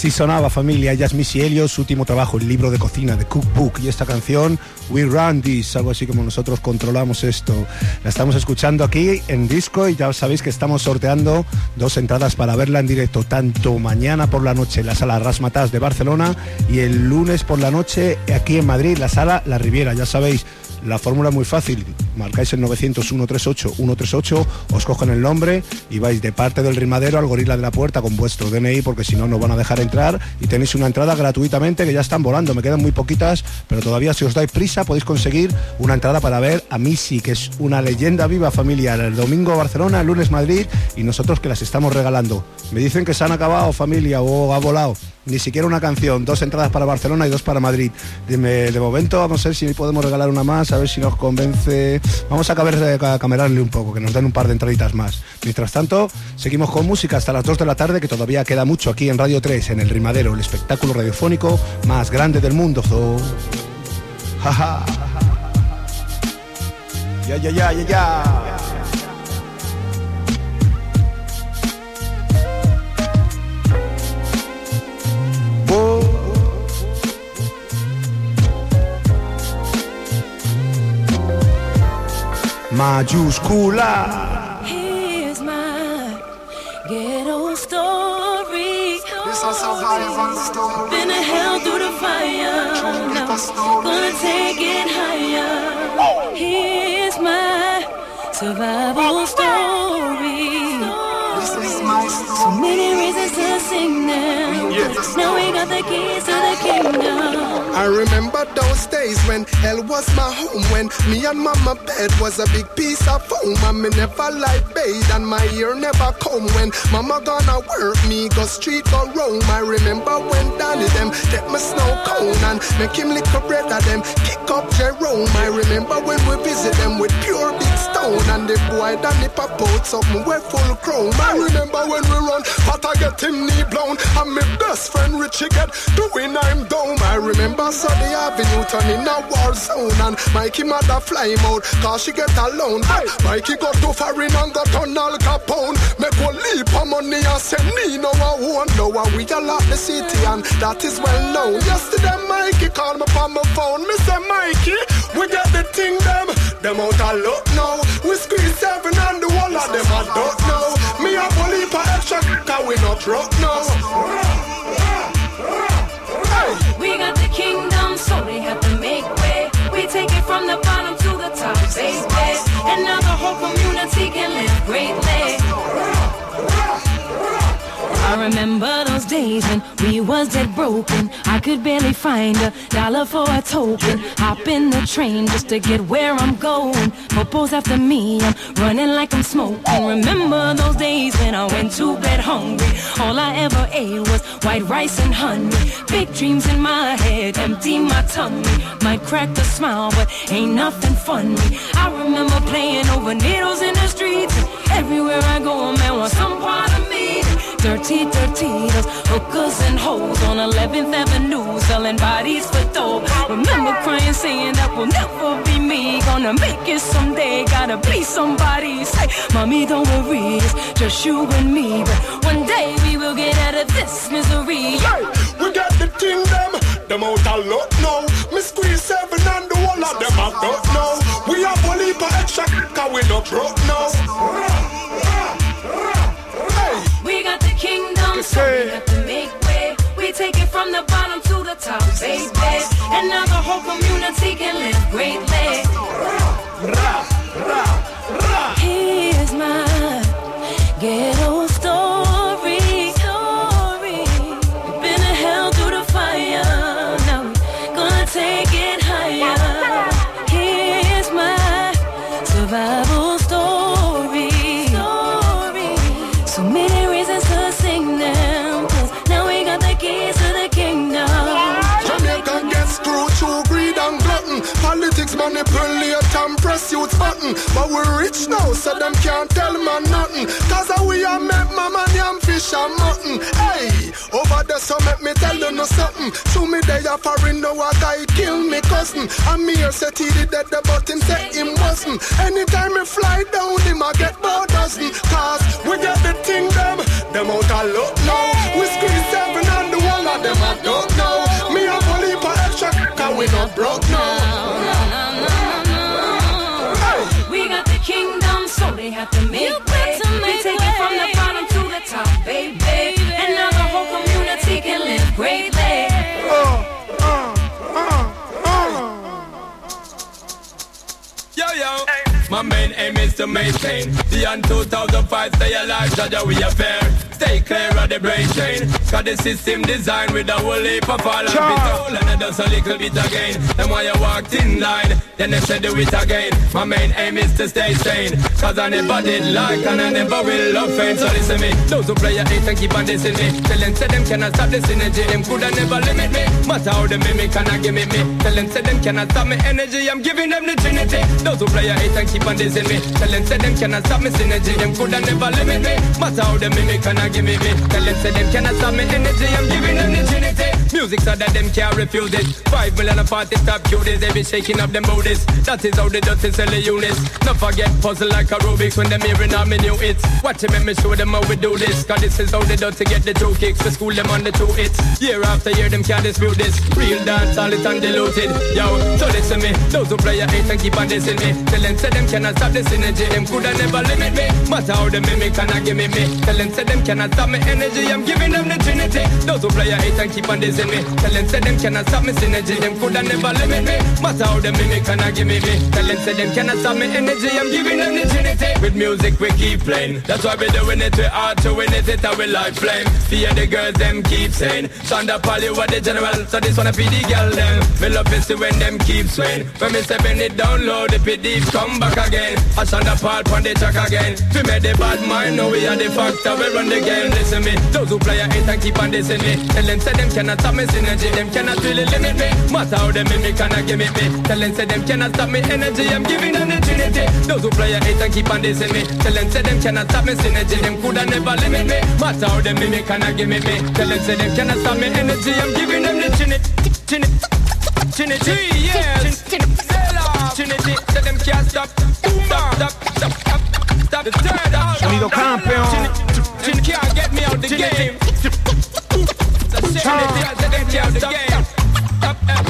Así sonaba familia, ella es Missy Elliott, su último trabajo, el libro de cocina de Cookbook y esta canción We Run This, algo así como nosotros controlamos esto. La estamos escuchando aquí en disco y ya sabéis que estamos sorteando dos entradas para verla en directo, tanto mañana por la noche en la sala Rasmatas de Barcelona y el lunes por la noche aquí en Madrid, la sala La Riviera, ya sabéis. La fórmula es muy fácil, marcáis el 900 138 138, os cogen el nombre y vais de parte del rimadero al gorila de la puerta con vuestro DNI porque si no no van a dejar entrar y tenéis una entrada gratuitamente que ya están volando, me quedan muy poquitas, pero todavía si os dais prisa podéis conseguir una entrada para ver a Missy, que es una leyenda viva familiar, el domingo Barcelona, el lunes Madrid y nosotros que las estamos regalando. Me dicen que se han acabado familia o ha volado. Ni siquiera una canción, dos entradas para Barcelona y dos para Madrid. De, de momento vamos a ver si podemos regalar una más, a ver si nos convence. Vamos a caber, a camerarle un poco, que nos den un par de entraditas más. Mientras tanto, seguimos con música hasta las 2 de la tarde, que todavía queda mucho aquí en Radio 3, en El Rimadero, el espectáculo radiofónico más grande del mundo. Ya, ya, ya, ya, ya. Mayúscula. Here's my ghetto story. This is survival story. Been a hell through the fire. Now gonna take it higher. Here's my survival story. This is my story. So many reasons to sing now. Now we got the keys to the kingdom. I remember those days when hell was my home When me and mama bed was a big piece of foam And me never like bathe and my ear never come When mama gonna work me go street go roam. I remember when Danny them get me snow cone And make him lick a bread of them kick up Jerome. I remember when we visit them with pure big stone And the boy Danny pop out something we full chrome I remember when we run but I get him knee blown. And my best friend Richie get doing I'm dome I remember Sunday Avenue turn in a war zone. And Mikey mother fly him out cause she get alone. But Mikey got to foreign and got on Al Capone. Make one leap of money and send me no I know how we all up the city? And that is well known. Yesterday Mikey called me on my phone. Me say Mikey, we get the thing them. Them out of luck now We squeeze seven and the whole of them I don't know Me a bully for extra cause we not rock now We got the kingdom, so they have to make way. We take it from the bottom to the top, baby. And now the whole community can live greatly. I remember those days when we was dead broken. I could barely find a dollar for a token. Hop in the train just to get where I'm going. Popo's after me, I'm running like I'm smoking. Remember those days when I went to bed hungry. All I ever ate was white rice and honey. Big dreams in my head, empty my tummy. Might crack a smile, but ain't nothing funny. I remember playing over needles in the streets. Everywhere I go, a man wants some part of me. Dirty, dirty, those hookers and hoes on 11th Avenue selling bodies for dope. Remember crying, saying that will never be me. Gonna make it someday, gotta be somebody. Say, mommy, don't worry, it's just you and me. But one day we will get out of this misery. Hey, we got the thing them, out of luck now. Me squeeze seven and the whole of them I don't know. We have a leap of extra cause we not broke now. So we have to make way. We take it from the bottom to the top, baby. And now the whole community can live greatly. Here's my ghetto Politics manipulate and press youth button. But we rich now, so them can't tell man nothing. Cause we are make mama yam fish and mutton. Hey, over there, so make me tell you no something. To me, they are foreign, no a guy kill me cousin. And me here said he did that, but him say him wasn't. Anytime me fly down, him I get more dozen. Cause we get the thing them, them out of luck now. We squeeze seven and the one of them I don't know. Me a bully for extra, cause we not broke My main aim is to maintain the year 2005 stay alive, Jaja, we are fair. Stay clear of the brain chain. Cause the system designed with a whole heap of fall and all and I does a little bit again. Then why you walked in line, then they said do it again. My main aim is to stay sane. Cause I never did like and I never will love fame. So listen me, those who play a hate and keep on dissing me. Tell them, say them cannot stop this energy. Them coulda never limit me. Matter how they mimic and I give me me. Tell them, say them cannot stop me energy. I'm giving them the trinity. Those who play a hate and keep on dissing me. Tell them, say them cannot stop me synergy. Them coulda never limit me. Matter how they mimic and I gibi. Bir Kalem selim kenet samin ineceğim gibi nemli çiniti the. Music so that them can't refuse it. Five million and forty top cuties. They be shaking up them booties. That is how the dirty sell the units. Not forget puzzle like aerobics when them hearing all me new hits. Watch them, make me show them how we do this. Cause this is how they dirty get the two kicks. We school them on the two hits. Year after year, them can't dispute this. Real dance, all it undiluted. Yo, so listen me. Those who play a hate and keep on dissing me. Tell them, say them cannot stop this energy. Them coulda never limit me. Matter how they mimic I give me me. Tell them, say them cannot stop me energy. I'm giving them the trinity. Those who play a hate and keep on dissing me. Tell them, say them cannot stop me synergy. Them coulda never limit me. Matter how they mimic and I give me me. Tell them, say them cannot stop me energy. I'm giving them the. With music we keep playing. That's why we doing it. We hard to win it. It we like flame. Fear the girls them keep saying. Shonda Polly what the general. So this wanna be the girl them. Me love it see when them keep swaying. When me bend it down low, the PD come back again. I Shonda Paul on the track again. We made the bad mind. Know we are the factor. We run the game. Listen me. Those who play a hate and keep on dissing me. Tell them say them cannot stop me synergy. Them cannot really limit me. Matter how they mimic and I give it me. Tell them say them cannot stop me energy. I'm giving them the trinity. Those who play a hate and keep on dissing me. Tell them say them cannot stop me synergy. Them coulda never limit me. Matter how they mimic and I give it me. Tell them say them cannot stop me energy. I'm giving them the trinity. Trinity. Trinity. Yes. Trinity. Tell them can't stop. Stop. Stop. Stop. Stop. Stop. The third out. Sonido campeón. Trinity can't get me out the game. Turn it up, let them count the game. Up, up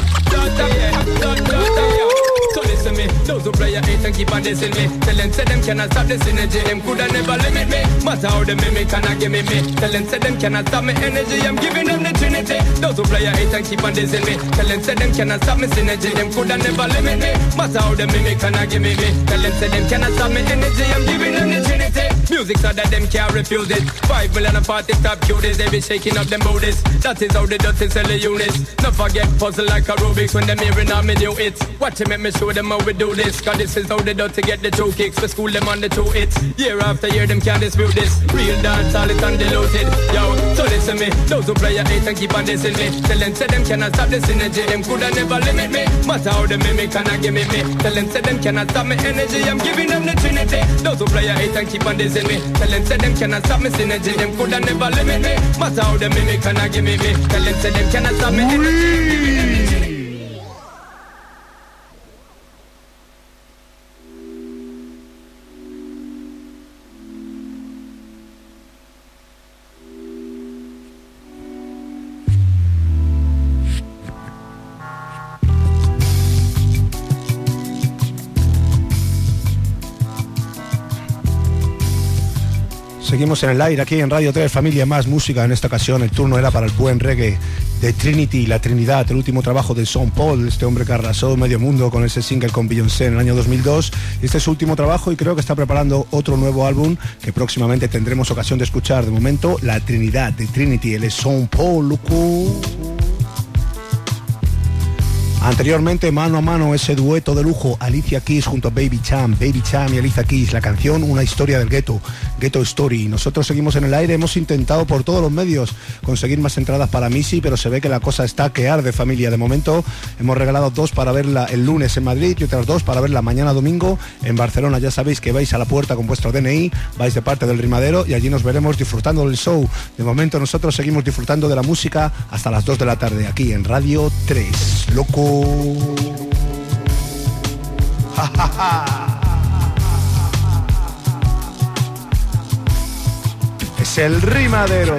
play a hate and keep on dissing me. Tell them say them cannot stop this energy. Them coulda never limit me. Matter how they mimic I give me me. Tell them say them cannot stop me energy. I'm giving them the trinity. Those who play a hate and keep on dissing me. Tell them say them cannot stop me synergy. Them coulda never limit me. Matter how they mimic I give me me. Tell them say them cannot stop me energy. I'm giving them the trinity. Music so that them can't refuse it. Five million and forty top cuties. They be shaking up them booties. That is how the dirty sell the units. Not forget puzzle like aerobics When them hearing all me new hits Watch them make me show them how we do this Cause this is how they dirty get the two kicks. We school them on the two hits. Year after year them can't dispute this. Real dance all it undiluted. Yo, so listen me. Those who play a hate and keep on dissing me. Tell them say them cannot stop this energy Them coulda never limit me. Matter how they mimic and I give me me. Tell them say them cannot stop me energy. I'm giving them the trinity. Those who play a hate and keep on dissing me. Tell them say them cannot stop me synergy. Them coulda never limit me. Matter how they mimic and I give me me. Tell them say them cannot stop me energy Seguimos en el aire aquí en Radio 3 Familia Más Música. En esta ocasión el turno era para el buen reggae de Trinity, La Trinidad, el último trabajo de Sean Paul, este hombre que arrasó medio mundo con ese single con Beyoncé en el año 2002. Este es su último trabajo y creo que está preparando otro nuevo álbum que próximamente tendremos ocasión de escuchar. De momento, La Trinidad de Trinity, él es Sean Paul. Anteriormente, mano a mano, ese dueto de lujo, Alicia Keys junto a Baby Cham, Baby Cham y Alicia Keys, la canción Una historia del gueto, Ghetto Story. Nosotros seguimos en el aire, hemos intentado por todos los medios conseguir más entradas para Missy, pero se ve que la cosa está que arde familia. De momento hemos regalado dos para verla el lunes en Madrid y otras dos para verla mañana domingo en Barcelona. Ya sabéis que vais a la puerta con vuestro DNI, vais de parte del rimadero y allí nos veremos disfrutando del show. De momento nosotros seguimos disfrutando de la música hasta las 2 de la tarde aquí en Radio 3. Loco. Es el rimadero.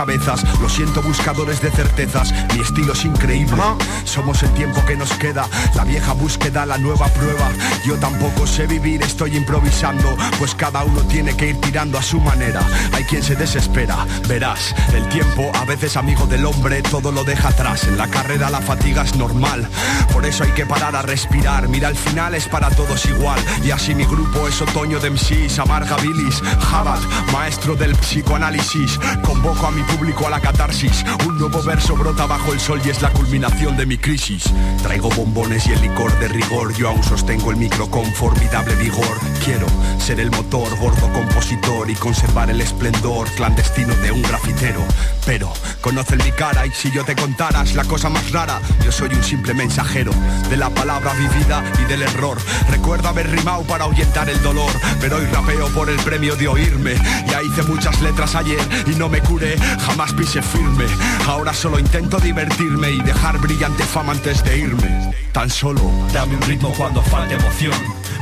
cabezas. Lo siento, buscadores de certezas. Mi estilo es increíble. Somos el tiempo que nos queda. La vieja búsqueda, la nueva prueba. Yo tampoco sé vivir, estoy improvisando. Pues cada uno tiene que ir tirando a su manera. Hay quien se desespera. Verás, el tiempo, a veces amigo del hombre, todo lo deja atrás. En la carrera la fatiga es normal. Por eso hay que parar a respirar. Mira, al final es para todos igual. Y así mi grupo es otoño de MCs, amarga bilis. Jabat, maestro del psicoanálisis. Convoco a mi público a la catarsis. Un nuevo verso brota bajo el sol y es la culminación de mi crisis. Traigo bombones y el licor de rigor. Yo aún sostengo el micro con formidable vigor. Quiero ser el motor, gordo compositor y conservar el esplendor clandestino de un grafitero. Pero conocen mi cara y si yo te contaras la cosa más rara, yo soy un simple mensajero de la palabra vivida y del error. Recuerdo haber rimado para ahuyentar el dolor, pero hoy rapeo por el premio de oírme. Ya hice muchas letras ayer y no me curé, jamás pise firme. Ahora solo intento divertirme y dejar brillante fama antes de irme. Tan solo dame un ritmo cuando falte emoción.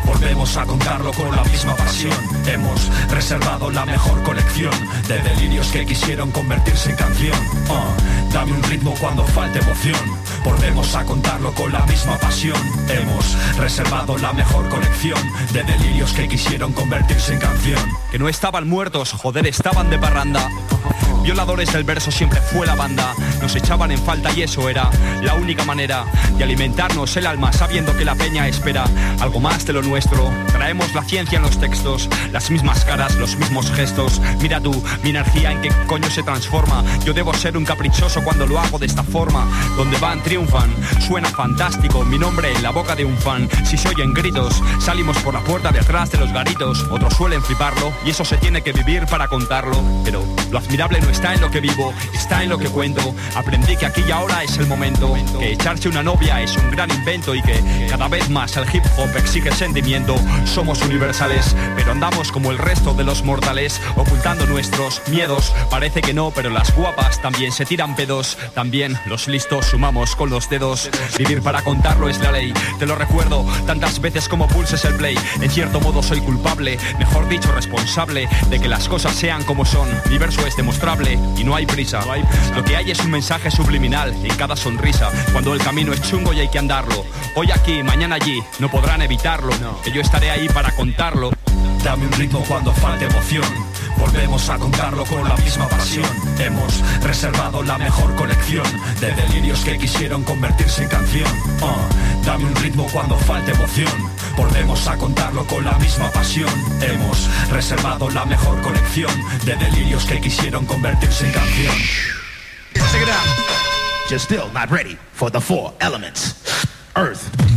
Volvemos a contarlo con la misma pasión. Hemos reservado la mejor colección de delirios que quisieron convertirse en canción. Uh, dame un ritmo cuando falte emoción. Volvemos a contarlo con la misma pasión. Hemos reservado la mejor colección de delirios que quisieron convertirse en canción. Que no estaban muertos, joder, estaban de parranda. Violadores del verso siempre fue la banda. Nos echaban en falta y eso era la única manera de alimentarnos el alma sabiendo que la peña espera algo más de lo Traemos la ciencia en los textos, las mismas caras, los mismos gestos. Mira tú, mi energía en qué coño se transforma. Yo debo ser un caprichoso cuando lo hago de esta forma. Donde van, triunfan. Suena fantástico, mi nombre en la boca de un fan. Si se oyen gritos, salimos por la puerta de atrás de los garitos. Otros suelen fliparlo y eso se tiene que vivir para contarlo. Pero lo admirable no está en lo que vivo, está en lo que cuento. Aprendí que aquí y ahora es el momento. Que echarse una novia es un gran invento y que cada vez más el hip hop exige sentimiento. Somos universales, pero andamos como el resto de los mortales, ocultando nuestros miedos. Parece que no, pero las guapas también se tiran pedos. También los listos sumamos con los dedos. Vivir para contarlo es la ley. Te lo recuerdo tantas veces como pulses el play. En cierto modo soy culpable, mejor dicho responsable, de que las cosas sean como son. Mi verso es demostrable y no hay prisa. Lo que hay es un mensaje subliminal en cada sonrisa. Cuando el camino es chungo y hay que andarlo. Hoy aquí, mañana allí, no podrán evitarlo. Que yo estaré ahí para contarlo. Dame un ritmo cuando falte emoción. Volvemos a contarlo con la misma pasión. Hemos reservado la mejor colección de delirios que quisieron convertirse en canción. Uh, dame un ritmo cuando falte emoción. Volvemos a contarlo con la misma pasión. Hemos reservado la mejor colección de delirios que quisieron convertirse en canción. Check it out. Just still not ready for the four elements. Earth.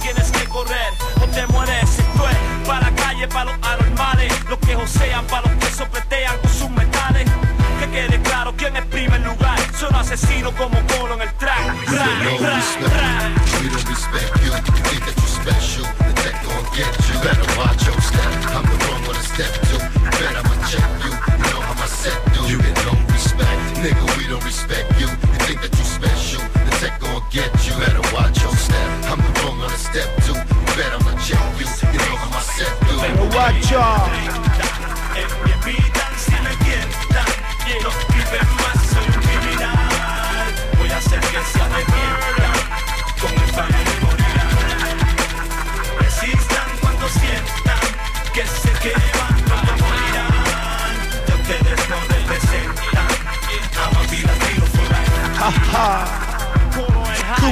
tienes que correr o te mueres. Si tú eres para calle, para los anormales, los que josean, para los que sopletean con sus metales. Que quede claro quién es primer lugar, son asesinos como Colo en el track.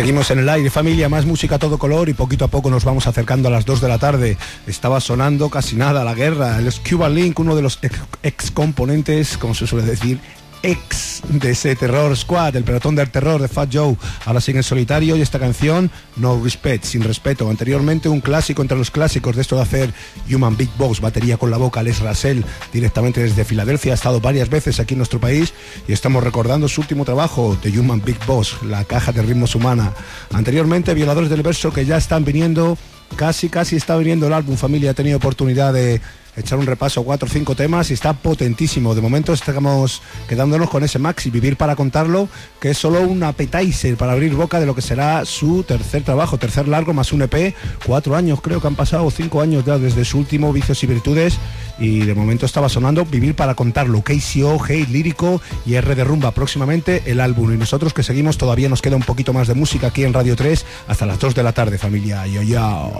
Seguimos en el aire, familia, más música a todo color y poquito a poco nos vamos acercando a las 2 de la tarde. Estaba sonando casi nada la guerra, el Cuba Link, uno de los ex componentes, como se suele decir, ex de ese Terror Squad, el pelotón del terror de Fat Joe, ahora sigue en solitario y esta canción, No Respect, sin respeto. Anteriormente un clásico entre los clásicos de esto de hacer Human Big Box, batería con la boca, Les Rasel, directamente desde Filadelfia, ha estado varias veces aquí en nuestro país y estamos recordando su último trabajo de Human Big Box, la caja de ritmos humana. Anteriormente, Violadores del Verso, que ya están viniendo, casi, casi está viniendo el álbum, familia, ha tenido oportunidad de echar un repaso a cuatro o cinco temas y está potentísimo. De momento estamos quedándonos con ese Maxi, Vivir para contarlo, que es solo un appetizer para abrir boca de lo que será su tercer trabajo, tercer largo más un EP. Cuatro años creo que han pasado, cinco años ya desde su último Vicios y Virtudes y de momento estaba sonando Vivir para contarlo, KCO, Hey Lírico y R de Rumba próximamente el álbum y nosotros que seguimos todavía nos queda un poquito más de música aquí en Radio 3 hasta las 2 de la tarde familia. Yo, yo.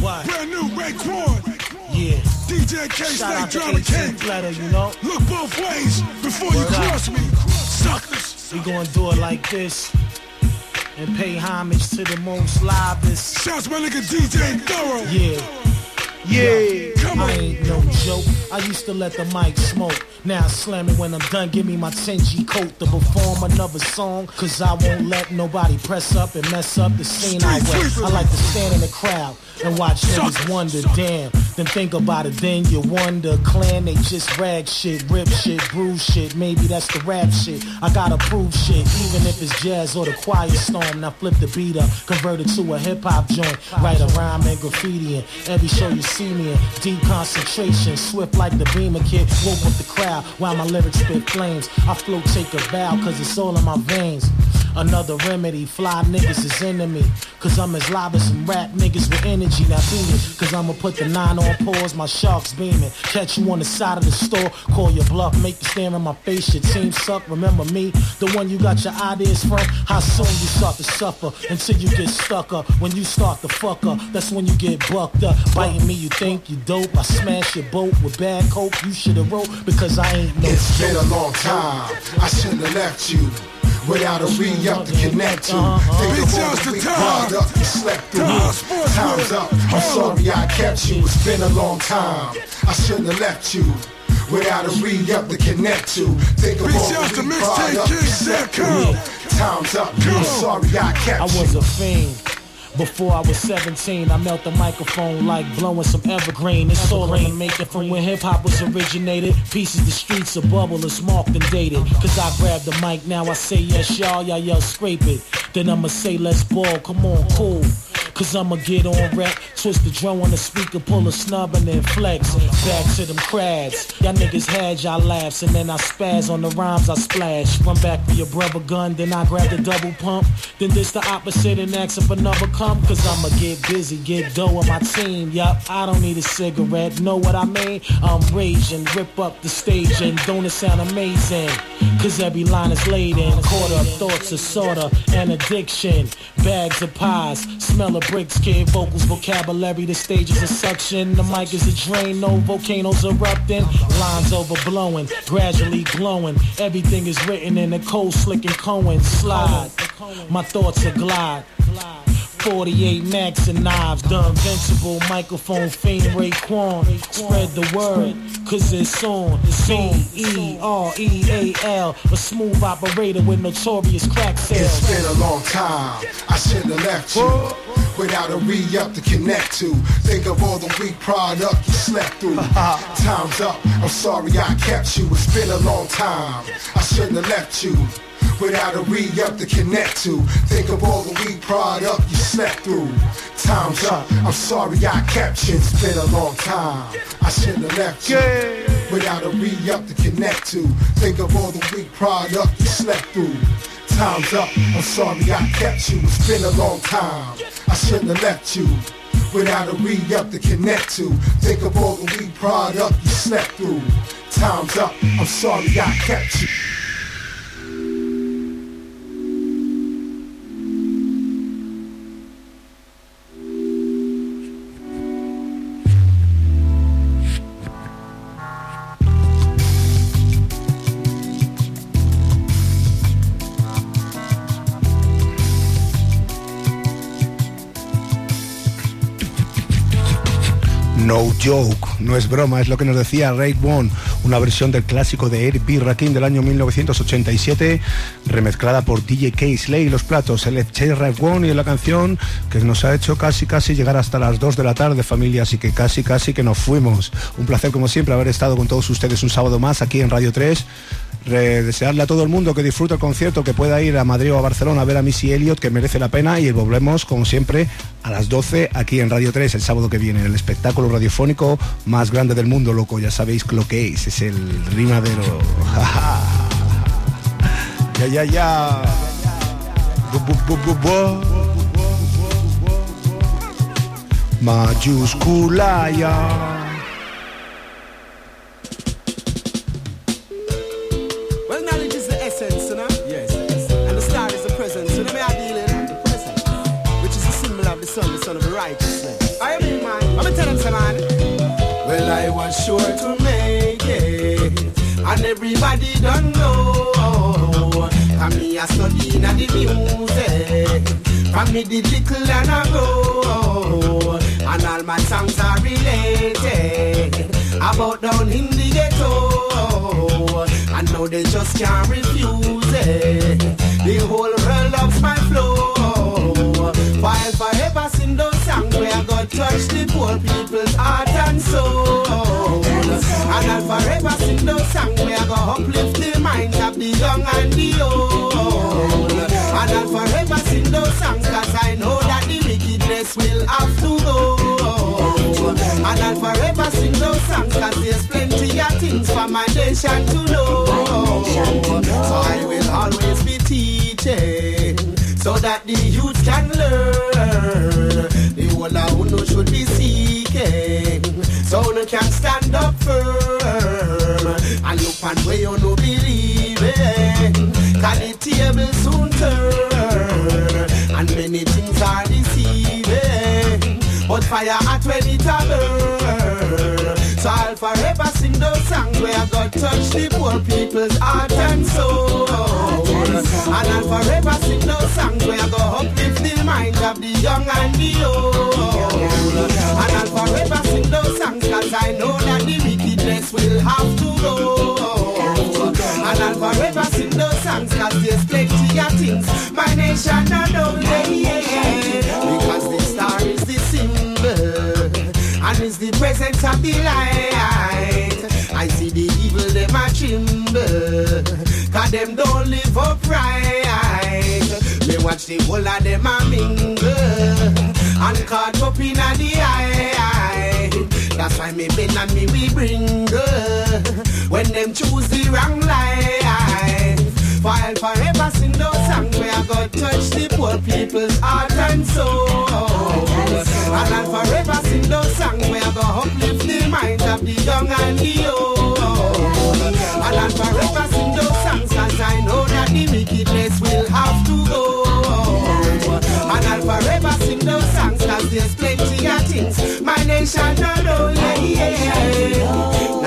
We can teach more. What? What? Brand new Raekwon. Yeah. DJ K Snake to Drama 18 King. Letter, you know? Look both ways before you Word up. cross me. Suckers. We gonna do it like this and pay homage to the most livest. Shouts my nigga DJ Thorough. Yeah. Yeah. Come I ain't no joke. I used to let the mic smoke. Now I slam it when I'm done. Give me my 10G coat to perform another song. Cause I won't let nobody press up and mess up the scene I wear. I like to stand in the crowd and watch niggas wonder, damn. Then think about it, then you wonder. Clan, they just rag shit, rip shit, bruise shit. Maybe that's the rap shit. I gotta prove shit, even if it's jazz or the quiet storm. Now flip the beat up, convert it to a hip hop joint. Write a rhyme and graffiti in every show you see in. Deep concentration, swift like the beamer kid. Woke up the crowd while my lyrics spit flames. I flow, take a bow, cause it's all in my veins. Another remedy, fly niggas is enemy. Cause I'm as live as some rap niggas with energy. Now do cause I'ma put the nine on pause, my sharks beaming. Catch you on the side of the store, call your bluff, make you stare in my face. Your team suck, remember me? The one you got your ideas from? How soon you start to suffer until you get stuck up. When you start to fuck up, that's when you get bucked up. Biting me, you think you dope. I smash your boat with bad coke. You should've wrote because I ain't no It's been a long time. I shouldn't have left you. Without a re-up to connect to Uh-huh. Think Big of all shouts the to week Tom. you slept through Time's up, I'm sorry I kept you It's been a long time, I shouldn't have left you Without a re-up to connect to Think of Big all shouts the to week Mixtape you slept through Time's up, I'm sorry I kept you I was a fiend. Before I was 17, I melt the microphone like blowing some evergreen. It's all in the making from when hip hop was originated. Pieces the streets a bubble, it's marked and dated. Cause I grab the mic, now I say yes, y'all, y'all yell scrape it. Then I'ma say let's ball, come on, cool. Cause I'ma get on rep, twist the drum on the speaker, pull a snub and then flex. Back to them crabs. Y'all niggas had y'all laughs and then I spaz on the rhymes I splash. Run back for your brother gun, then I grab the double pump. Then this the opposite and ask if another come. Cause I'ma get busy, get dough on my team. Yup, I don't need a cigarette, know what I mean? I'm raging, rip up the stage and don't it sound amazing? Cause every line is laid in, caught up thoughts of sorta and addiction. Bags of pies, smell of bricks, kid vocals, vocabulary, the stage is a suction, the mic is a drain, no volcanoes erupting, lines overblowing, gradually glowing. Everything is written in a cold slick and Cohen slide. My thoughts are glide. 48 max and knives, the invincible microphone fiend Raekwon. Spread the word, cause it's on. It's on. E-R-E-A-L, a smooth operator with notorious crack sales. It's been a long time. I shouldn't have left you without a re-up to connect to. Think of all the weak product you slept through. Time's up. I'm sorry I kept you. It's been a long time. I shouldn't have left you. Without a re-up to connect to. Think of all the weak product you slept through. Time's up, I'm sorry I kept you It's been a long time, I shouldn't have left you Without a re-up to connect to. Think of all the weak product you slept through. Time's up, I'm sorry I kept you. It's been a long time, I shouldn't have left you Without a re-up to connect to. Think of all the weak product you slept through. Time's up, I'm sorry I kept you joke, no es broma, es lo que nos decía Ray One, una versión del clásico de Eric B. Rakim del año 1987, remezclada por DJ K. Y los platos, el Ray One y la canción que nos ha hecho casi casi llegar hasta las 2 de la tarde, familia, así que casi casi que nos fuimos. Un placer como siempre haber estado con todos ustedes un sábado más aquí en Radio 3 Re- desearle a todo el mundo que disfrute el concierto, que pueda ir a Madrid o a Barcelona a ver a Missy Elliott, que merece la pena, y volvemos, como siempre, a las 12 aquí en Radio 3 el sábado que viene, el espectáculo radiofónico más grande del mundo, loco, ya sabéis lo que es, es el rimadero. Ya, ya, ya. Mayúscula ya. Everybody don't know. And me a studying at the music, from me did little and I grow. And all my songs are related about down in the ghetto. And now they just can't refuse it. The whole world loves my flow. While forever sing those songs where God touch the poor people's heart and soul. And I'll forever sing those songs where God uplift the minds of the young and the old. And I'll forever sing those songs cause I know that the wickedness will have to go. And I'll forever sing those songs cause there's plenty of things for my nation to know. So I will always be teaching so that the youth can learn. The whole of Uno should be seeking so Uno can stand up firm and look on where you no believing. Cause the table soon turn and many things are deceiving. But fire at when it a burn. So I'll forever sing those songs where God touch the poor people's heart and soul. And I'll forever sing those songs where God uplift the minds of the young and the old. And I'll forever sing those songs cause I know that the wickedness will have to go. And I'll forever sing those songs cause there's plenty of things my nation not yeah. Because the star is the symbol and it's the presence of the light. I see the evil them a tremble cause them don't live upright watch the whole of them a mingle and caught up in a the eye. That's why me men and me we bring when them choose the wrong life. While forever sing those songs where I God touch the poor people's heart and soul. And I'll forever sing those songs where I go uplift the minds of the young and the old. And I'll forever sing those songs cause I know that the wickedness will have to go never sing those songs, cause there's plenty of things my nation don't know, yeah, yeah.